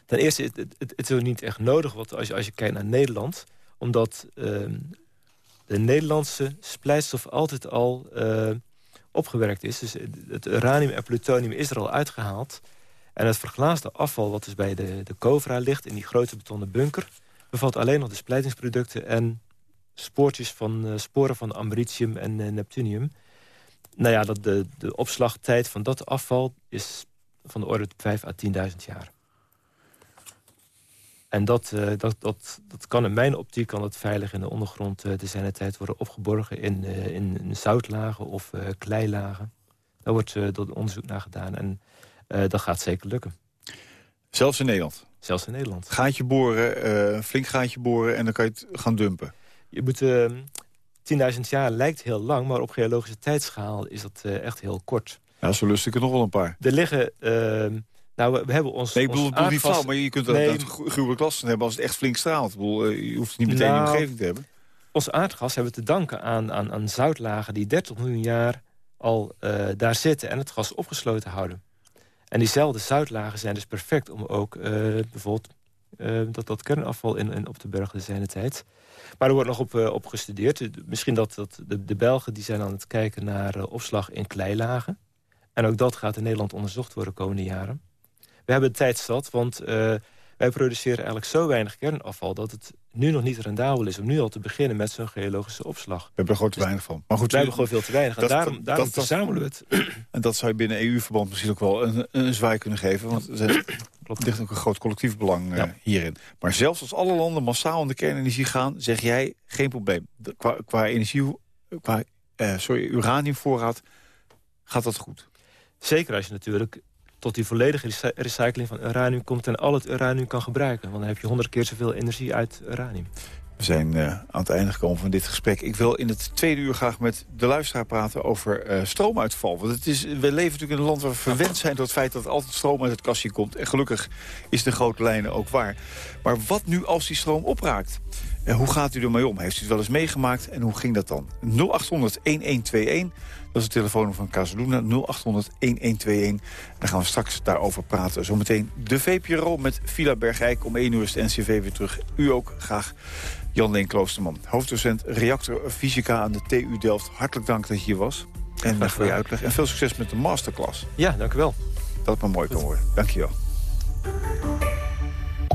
Ten eerste, het, het, het is niet echt nodig wat, als, je, als je kijkt naar Nederland. Omdat uh, de Nederlandse splijtstof altijd al uh, opgewerkt is. Dus het uranium en plutonium is er al uitgehaald. En het verglaasde afval wat dus bij de, de Covra ligt... in die grote betonnen bunker... bevat alleen nog de splijtingsproducten... en spoortjes van, uh, sporen van americium en uh, neptunium. Nou ja, dat de, de opslagtijd van dat afval is van de orde 5 à 10.000 jaar. En dat, uh, dat, dat, dat kan in mijn optiek kan het veilig in de ondergrond uh, te zijn tijd worden opgeborgen in, uh, in, in, zoutlagen of kleilagen. Daar wordt dat onderzoek naar gedaan en dat gaat zeker lukken. Zelfs in Nederland? Zelfs in Nederland. Gaatje boren, flink gaatje boren en dan kan je het gaan dumpen? Je moet... 10.000 jaar lijkt heel lang, maar op geologische tijdschaal is dat echt heel kort. Ja, zo lust ik er nog wel een paar. Er liggen nou, we, hebben ons... Nee, ik bedoel, ons bedoel niet maar je kunt nee, dat gruwelijke lasten hebben als het echt flink straalt. Ik bedoel, eh, je hoeft het niet meteen nou, in de omgeving te hebben. Ons aardgas hebben we te danken aan, aan, aan zoutlagen die 30 miljoen jaar al uh, daar zitten en het gas opgesloten houden. En diezelfde zoutlagen zijn dus perfect om ook uh, bijvoorbeeld dat, dat kernafval in, in op te bergen zijn de tijd. Maar er wordt nog op, op gestudeerd. Misschien dat, dat de, de Belgen die zijn aan het kijken naar opslag in kleilagen. En ook dat gaat in Nederland onderzocht worden de komende jaren we hebben de tijd zat, want uh, wij produceren eigenlijk zo weinig kernafval... dat het nu nog niet rendabel is om nu al te beginnen met zo'n geologische opslag. We hebben er gewoon te weinig van. Maar goed, wij hebben gewoon veel te weinig. en daarom, dat, daarom dat, verzamelen we het. En dat zou je binnen EU-verband misschien ook wel een, een zwaai kunnen geven. Want er ligt ook een groot collectief belang uh, ja. hierin. Maar zelfs als alle landen massaal in de kernenergie gaan... zeg jij geen probleem. Qua, qua energie, qua uh, sorry, uraniumvoorraad gaat dat goed. Zeker als je natuurlijk tot die volledige recycling van uranium komt... en al het uranium kan gebruiken. Want dan heb je honderd keer zoveel energie uit uranium. We zijn uh, aan het einde gekomen van dit gesprek. Ik wil in het tweede uur graag met de luisteraar praten over uh, stroomuitval. Want het is, we leven natuurlijk in een land waar we verwend zijn... door het feit dat altijd stroom uit het kastje komt. En gelukkig is de grote lijnen ook waar. Maar wat nu als die stroom opraakt? En hoe gaat u ermee om? Heeft u het wel eens meegemaakt en hoe ging dat dan? 0800-1121, dat is het telefoon van Casaluna. 0800-1121. Dan gaan we straks daarover praten. Zometeen de VPRO met Villa Bergijk. Om 1 uur is de NCV weer terug. U ook graag. Jan Leen Kloosterman, hoofddocent reactorfysica aan de TU Delft. Hartelijk dank dat je hier was. En uh, voor je uitleg. En veel succes met de masterclass. Ja, dank u wel. Dat het maar mooi kan worden. Dank je wel.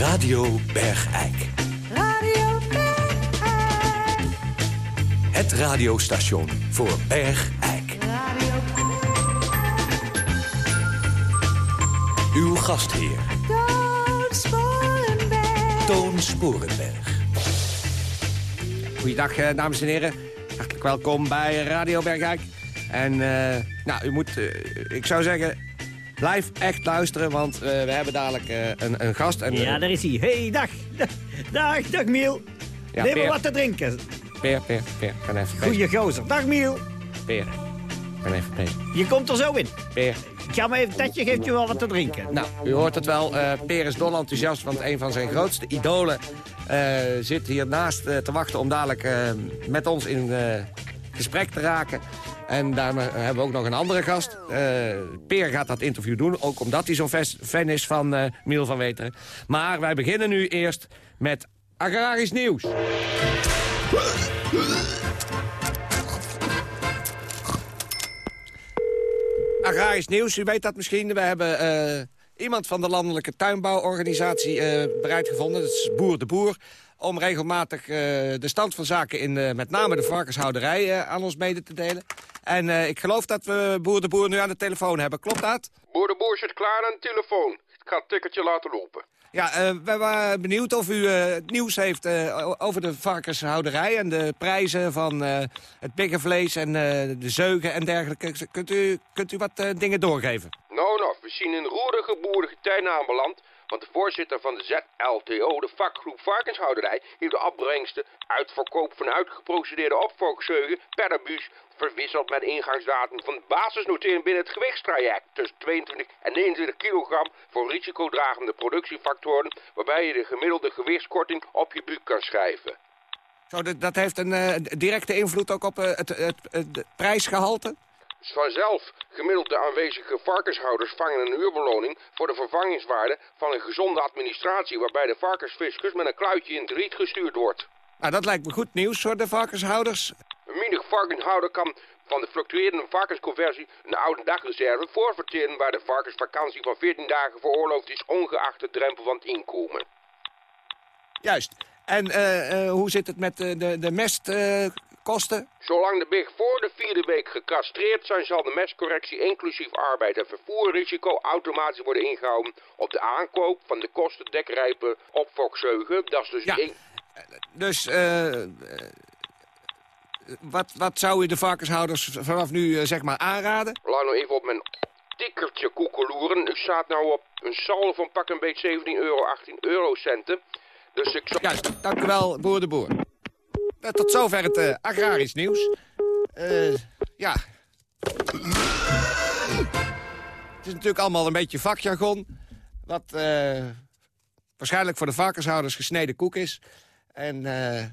Radio Bergijk. Radio Bergijk. Het radiostation voor Bergijk. Radio Uw gastheer. Toon Sporenberg. Toon Sporenberg. Goeiedag, eh, dames en heren. Hartelijk welkom bij Radio Bergijk. En uh, nou, u moet, uh, ik zou zeggen, Blijf echt luisteren, want uh, we hebben dadelijk uh, een, een, gast. En, ja, daar is hij. hey, dag. Dag, dag Miel. Ja, Neem maar wat te drinken. Peer, Peer, Peer, ga even Goeie gozer. Dag Miel. Peer, ga even Peer. Je komt er zo in. Peer. Ik ga maar even tetje, geeft je wel wat te drinken. Nou, u hoort het wel. Uh, Peer is dol enthousiast, want een van zijn grootste idolen zit hiernaast te wachten om dadelijk met ons in gesprek te raken. En daar hebben we ook nog een andere gast. Uh, Peer gaat dat interview doen, ook omdat hij zo'n fan is van uh, Miel van Weteren. Maar wij beginnen nu eerst met agrarisch nieuws. Agrarisch nieuws, u weet dat misschien. We hebben uh, iemand van de Landelijke Tuinbouworganisatie bereid gevonden. Dat is Boer de Boer om regelmatig uh, de stand van zaken in met name de varkenshouderij uh, aan ons mede te delen. En ik geloof dat we Boer de Boer nu aan de telefoon hebben. Klopt dat? Boer de Boer zit klaar aan de telefoon. Ik ga het tikkertje laten lopen. Ja, we waren benieuwd of u nieuws heeft over de varkenshouderij... en de prijzen van het biggenvlees en de zeugen en dergelijke. Kunt u, kunt u wat dingen doorgeven? Nou, nou, we zien een roerige boerige tijd aanbeland... Want de voorzitter van de ZLTO, de vakgroep varkenshouderij, heeft de opbrengsten uitverkoop van uitgeprocedeerde opvolgzeugen per de buus verwisseld met ingangsdatum van basisnotering binnen het gewichtstraject tussen 22 en 29 kilogram voor risicodragende productiefactoren, waarbij je de gemiddelde gewichtskorting op je buik kan schrijven. Zo, dat, heeft een uh, directe invloed ook op het, het, het prijsgehalte? Vanzelf, gemiddeld de aanwezige varkenshouders vangen een uurbeloning voor de vervangingswaarde van een gezonde administratie waarbij de varkensfiscus met een kluitje in het riet gestuurd wordt. Nou, dat lijkt me goed nieuws voor de varkenshouders. Een menig varkenshouder kan van de fluctuerende varkensconversie een oude dagreserve voorverteren waar de varkensvakantie van 14 dagen veroorloofd is ongeacht de drempel van het inkomen. Juist. En uh, uh, hoe zit het met de, de, de mest... Uh, kosten? Zolang de big voor de vierde week gecastreerd zijn... zal de mestcorrectie inclusief arbeid en vervoerrisico automatisch worden ingehouden... op de aankoop van de kostendekrijpe opfokzeugen. Dat is dus... Ja, één... dus... Uh, wat, wat zou u de varkenshouders vanaf nu zeg maar aanraden? Laat nou even op mijn tikkertje koekeloeren. U staat nou op een salve van pak een beetje 17 euro, 18 eurocenten. Dus. Juist, boer de boer. Uh, tot zover het uh, agrarisch nieuws. Uh, ja. Het is natuurlijk allemaal een beetje vakjargon. Wat waarschijnlijk voor de varkenshouders gesneden koek is. En de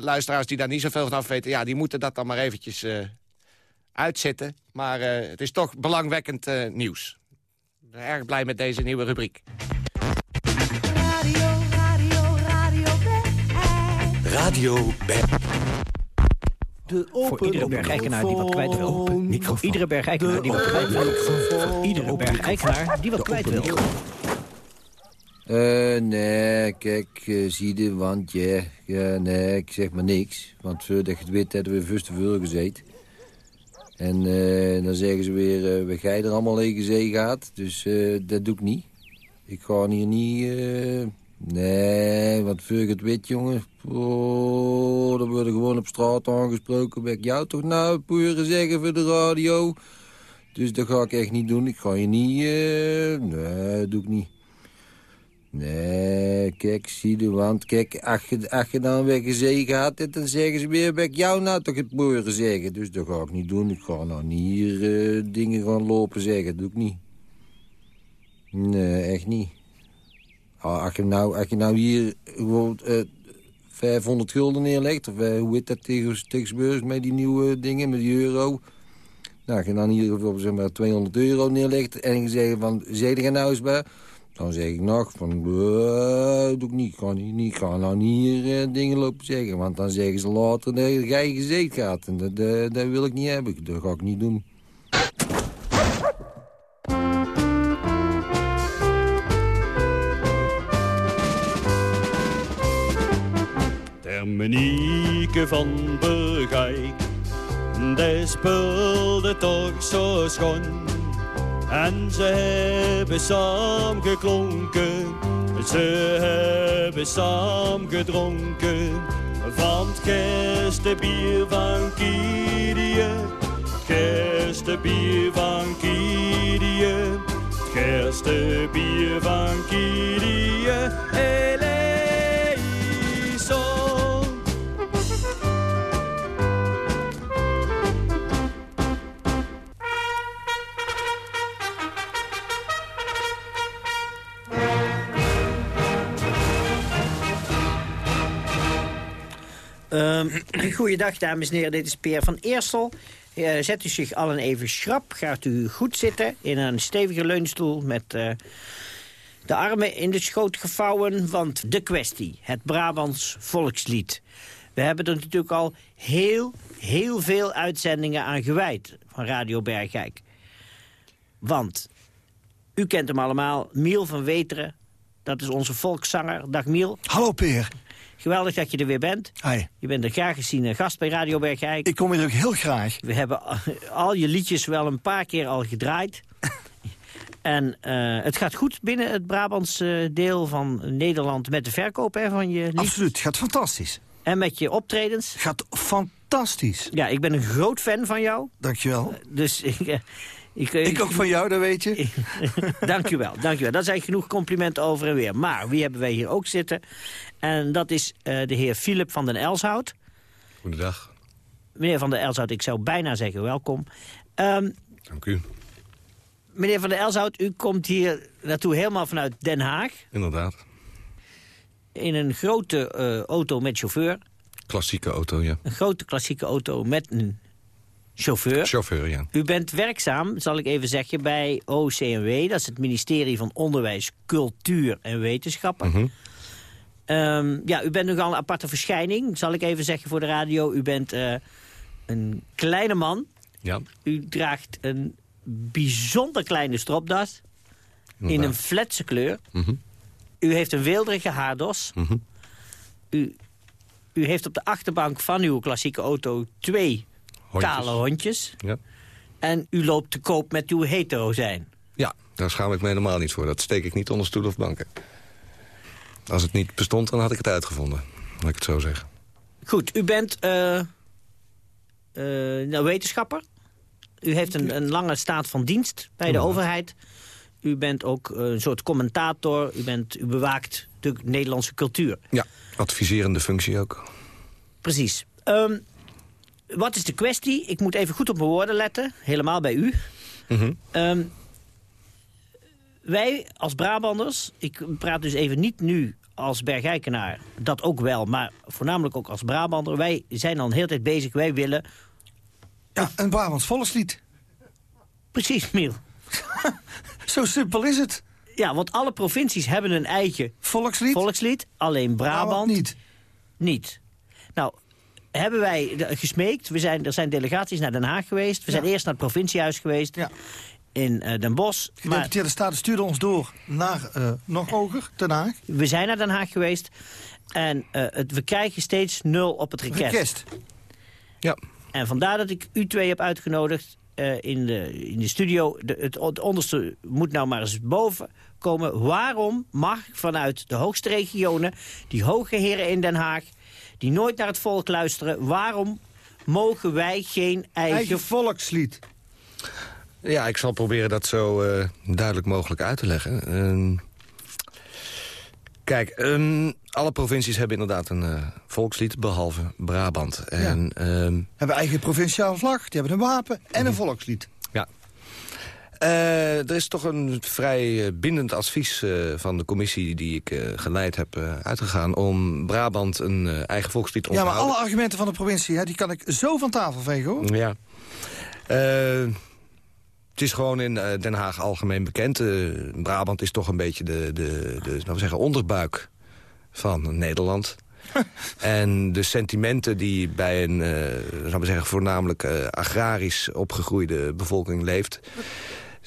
luisteraars die daar niet zoveel van af weten... ja, die moeten dat dan maar eventjes uitzetten. Maar het is toch belangwekkend nieuws. Ik ben erg blij met deze nieuwe rubriek. Radio Berg. Voor iedere bergijkenaar die wat kwijt wil. Iedere bergijkenaar die wat kwijt wil. Voor iedere bergijkenaar die wat kwijt wil. Uh, nee, kijk, uh, zie je, want ja, ja, nee, ik zeg maar niks. Want voordat je het weet, hebben we vast te veel gezeten. En uh, dan zeggen ze weer, uh, we gij er allemaal in zee gaat. Dus dat doe ik niet. Ik ga hier niet Nee, wat ik het weet, jongen. Oh, dan worden gewoon op straat aangesproken. Ben ik jou toch nou puur zeggen voor de radio? Dus dat ga ik echt niet doen. Ik ga je niet... eh, nee, doe ik niet. Nee, kijk, zie de want. Kijk, als je, je dan weer gezegd had, dan zeggen ze weer... ben ik jou nou toch het puur zeggen? Dus dat ga ik niet doen. Ik ga nou niet hier eh, dingen gaan lopen zeggen. Doe ik niet. Nee, echt niet. Ah, Als je nou, als je nou hier gewoon eh 500 gulden neerlegt... of eh, hoe heet dat tegen, tegenwoordig met die nieuwe dingen, met die euro... Nou, als je dan hier op zeg maar 200 euro neerlegt... en je zegt van, nou eens bij... dan zeg ik nog van, doe ik niet. Ga, niet, niet, ga nou hier eh, dingen lopen zeggen. Want dan zeggen ze later dat jij gezeten gaat. En dat, eh, dat wil ik niet hebben. Dat ga ik niet doen. Terminieke van Bergijk, die speelde toch zo schoon. En ze hebben samen geklonken, ze hebben samen gedronken. Van het gerstebier van Kiedië, het gerstebier van Kiedië, het gerstebier van Kiedië. Ehm goeiedag, dames en heren. Dit is Peer van Eersel. Eh, zet u zich allen even schrap. Gaat u goed zitten in een stevige leunstoel met eh, de armen in de schoot gevouwen. Want de kwestie, het Brabants volkslied. We hebben er natuurlijk al heel, heel veel uitzendingen aan gewijd van Radio Bergijk. Want, u kent hem allemaal, Miel van Weteren. Dat is onze volkszanger. Dag Miel. Hallo Peer. Geweldig dat je er weer bent. Hi. Je bent een graag gezien gast bij Radio Bergijk. Ik kom hier ook heel graag. We hebben al je liedjes wel een paar keer al gedraaid. en eh, het gaat goed binnen het Brabantse deel van Nederland met de verkoop hè, van je liedjes. Absoluut, het gaat fantastisch. En met je optredens. gaat fantastisch. Ja, ik ben een groot fan van jou. Dankjewel. Dus ik... eh, ik, Ik ook van jou, dat weet je. dankjewel, dankjewel. Dat zijn genoeg complimenten over en weer. Maar wie hebben wij hier ook zitten? En dat is eh, de heer Philip van den Elshout. Goedendag. Meneer van den Elshout, ik zou bijna zeggen welkom. Ehm, Dank u. meneer van den Elshout, u komt hier naartoe helemaal vanuit Den Haag. Inderdaad. In een grote eh, auto met chauffeur. Klassieke auto, ja. Een grote klassieke auto met een chauffeur. Chauffeur, ja. U bent werkzaam, zal ik even zeggen, bij OCMW. Dat is het ministerie van Onderwijs, Cultuur en Wetenschappen. Mhm. Ehm, ja, u bent nogal een aparte verschijning, zal ik even zeggen voor de radio. U bent eh, een kleine man. Ja. U draagt een bijzonder kleine stropdas. In een fletse kleur. Mhm. U heeft een weelderige haardos. Mhm. U, u heeft op de achterbank van uw klassieke auto twee Hondjes. kale hondjes. Ja. En u loopt te koop met uw hetero zijn. ja, daar schaam ik me helemaal niet voor. Dat steek ik niet onder stoelen of banken. Als het niet bestond, dan had ik het uitgevonden. Laat ik het zo zeggen. Goed, u bent nou, wetenschapper. U heeft een, een lange staat van dienst bij de overheid. U bent ook een soort commentator. U, bent, u bewaakt de Nederlandse cultuur. Ja, adviserende functie ook. Precies. Ehm, wat is de kwestie? Ik moet even goed op mijn woorden letten. Helemaal bij u. Ehm, wij als Brabanders, ik praat dus even niet nu als Bergijkenaar, dat ook wel, maar voornamelijk ook als Brabander. Wij zijn al een hele tijd bezig, wij willen... Ja, een Brabants volkslied. Precies, Miel. Zo simpel is het. Ja, want alle provincies hebben een eigen volkslied, volkslied alleen Brabant, niet. niet. Nou, hebben wij gesmeekt. We zijn, er zijn delegaties naar Den Haag geweest. We zijn eerst naar het provinciehuis geweest in eh, Den Bosch. Maar Gedeputeerde Staten stuurde ons door naar eh, nog hoger, Den Haag. we zijn naar Den Haag geweest. En eh, het, we krijgen steeds nul op het request. Request. Ja. En vandaar dat ik u twee heb uitgenodigd in, de, in de studio. De, het, het onderste moet nou maar eens boven komen. Waarom mag vanuit de hoogste regionen, die hoge heren in Den Haag... die nooit naar het volk luisteren... waarom mogen wij geen eigen... Eigen volkslied. Ja, ik zal proberen dat zo eh, duidelijk mogelijk uit te leggen. Ehm, kijk, ehm, alle provincies hebben inderdaad een eh, volkslied, behalve Brabant. En, ehm, Hebben eigen provinciale vlag, die hebben een wapen en Mhm. een volkslied. Ja. Eh, er is toch een vrij bindend advies van de commissie die ik geleid heb uitgegaan... om Brabant een eigen volkslied te Ja, maar alle argumenten van de provincie, hè, die kan ik zo van tafel vegen, hoor. Ja. Eh, het is gewoon in eh, Den Haag algemeen bekend. Eh, Brabant is toch een beetje de, de, de we zeggen, onderbuik van Nederland. en de sentimenten die bij een, eh laten we zeggen, voornamelijk eh, agrarisch opgegroeide bevolking leeft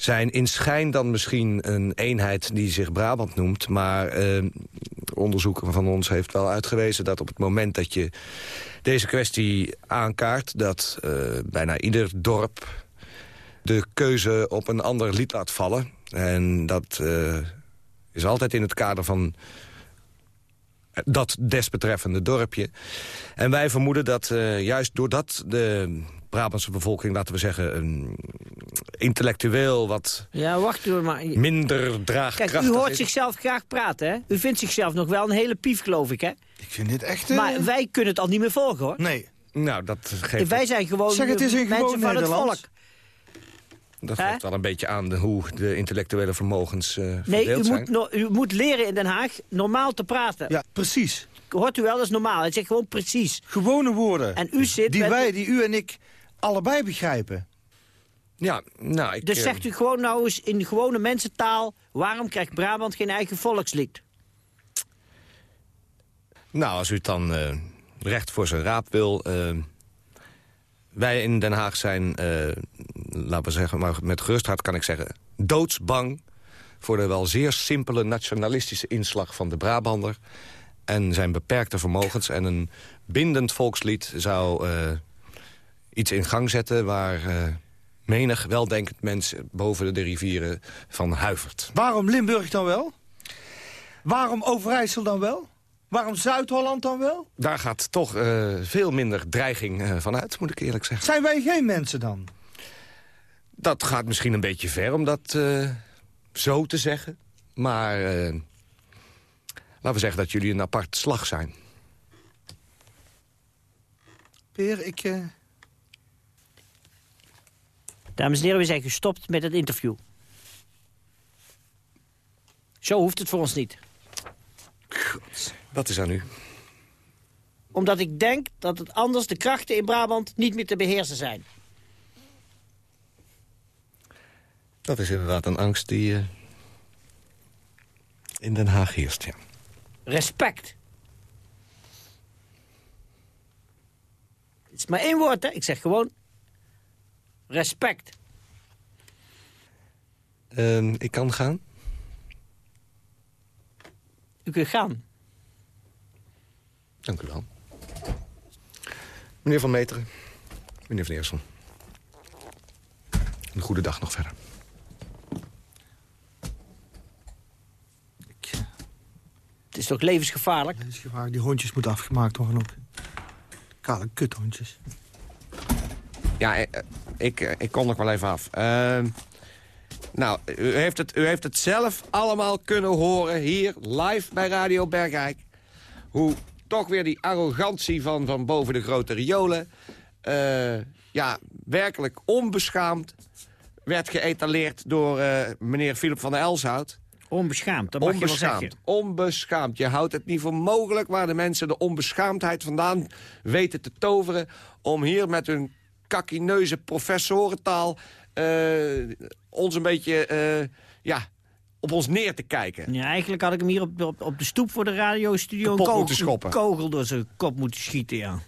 zijn in schijn dan misschien een eenheid die zich Brabant noemt. Maar eh, onderzoek van ons heeft wel uitgewezen dat op het moment dat je deze kwestie aankaart... dat eh, bijna ieder dorp de keuze op een ander lied laat vallen. En dat eh, is altijd in het kader van dat desbetreffende dorpje. En wij vermoeden dat eh, juist doordat de Brabantse bevolking, laten we zeggen... een intellectueel wat Ja, wacht u maar. minder draagkrachtig Kijk, u hoort is. zichzelf graag praten, hè? U vindt zichzelf nog wel een hele pief, geloof ik, hè? Ik vind dit echt... eh, Maar wij kunnen het al niet meer volgen, hoor. Nee. Nou, dat geeft, Wij zijn gewoon Zeg, het is mensen gewoon van het volk. Dat geeft wel een beetje aan de, hoe de intellectuele vermogens eh Nee, verdeeld u zijn. moet, no- u moet leren in Den Haag normaal te praten. Ja, precies. Hoort u wel, dat is normaal. Het zegt gewoon precies. Gewone woorden. En u zit die met- wij, die u en ik allebei begrijpen. Ja, nou, ik... Dus eh, zegt u gewoon nou eens in gewone mensentaal... waarom krijgt Brabant geen eigen volkslied? Nou, als u het dan eh, recht voor zijn raap wil... wij in Den Haag zijn, eh, laten we zeggen, maar met gerust hart kan ik zeggen... doodsbang voor de wel zeer simpele nationalistische inslag van de Brabander... en zijn beperkte vermogens. En een bindend volkslied zou eh, iets in gang zetten... waar eh, menig weldenkend mens boven de rivieren van huivert. Waarom Limburg dan wel? Waarom Overijssel dan wel? Waarom Zuid-Holland dan wel? Daar gaat toch eh, veel minder dreiging eh, van uit, moet ik eerlijk zeggen. Zijn wij geen mensen dan? Dat gaat misschien een beetje ver om dat eh, zo te zeggen. Maar eh, laten we zeggen dat jullie een apart slag zijn. Peer, ik... eh, Dames en heren, we zijn gestopt met het interview. Zo hoeft het voor ons niet. Dat is aan u. Omdat ik denk dat het anders de krachten in Brabant niet meer te beheersen zijn. Dat is inderdaad een angst die eh, in Den Haag heerst, ja. Respect. Het is maar één woord, hè. Ik zeg gewoon... Respect. Ehm, ik kan gaan. U kunt gaan. Dank u wel. Meneer Van Meteren. Meneer Van Eersel. Een goede dag nog verder. Is toch levensgevaarlijk? Levensgevaarlijk. Die hondjes moeten afgemaakt worden ook. Kale kuthondjes. Ja, eh, eh, ik, eh, ik kom nog wel even af. Ehm, nou, u heeft, het, u heeft het zelf allemaal kunnen horen hier live bij Radio Bergijk. Hoe toch weer die arrogantie van, van boven de grote riolen... eh, ja, werkelijk onbeschaamd werd geëtaleerd door eh, meneer Philip van der Elshout. Onbeschaamd, dat mag je wel zeggen. onbeschaamd. Je houdt het niet voor mogelijk waar de mensen de onbeschaamdheid vandaan weten te toveren... om hier met hun kakkineuze professorentaal eh, ons een beetje eh, ja, op ons neer te kijken. Ja, eigenlijk had ik hem hier op, op, op de stoep voor de radiostudio... Kapot een kogel, schoppen. kogel door zijn kop moeten schieten, ja.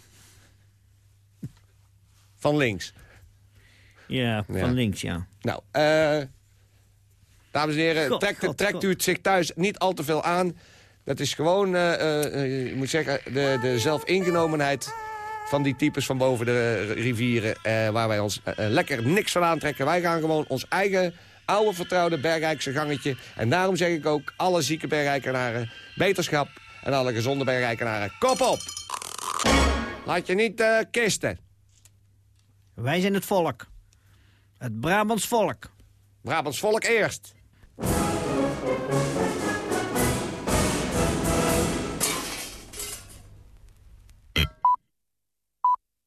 Van links. Ja, van Ja. links, ja. Nou, eh, Dames en heren, trekt, trekt u het zich thuis niet al te veel aan. Dat is gewoon, uh, moet zeggen, de, de zelfingenomenheid van die types van boven de rivieren... Waar wij ons lekker niks van aantrekken. Wij gaan gewoon ons eigen oude vertrouwde Bergrijkse gangetje. En daarom zeg ik ook alle zieke Bergrijkenaren beterschap... en alle gezonde Bergrijkenaren kop op! Laat je niet kisten. Wij zijn het volk. Het Brabants volk. Brabants volk eerst. you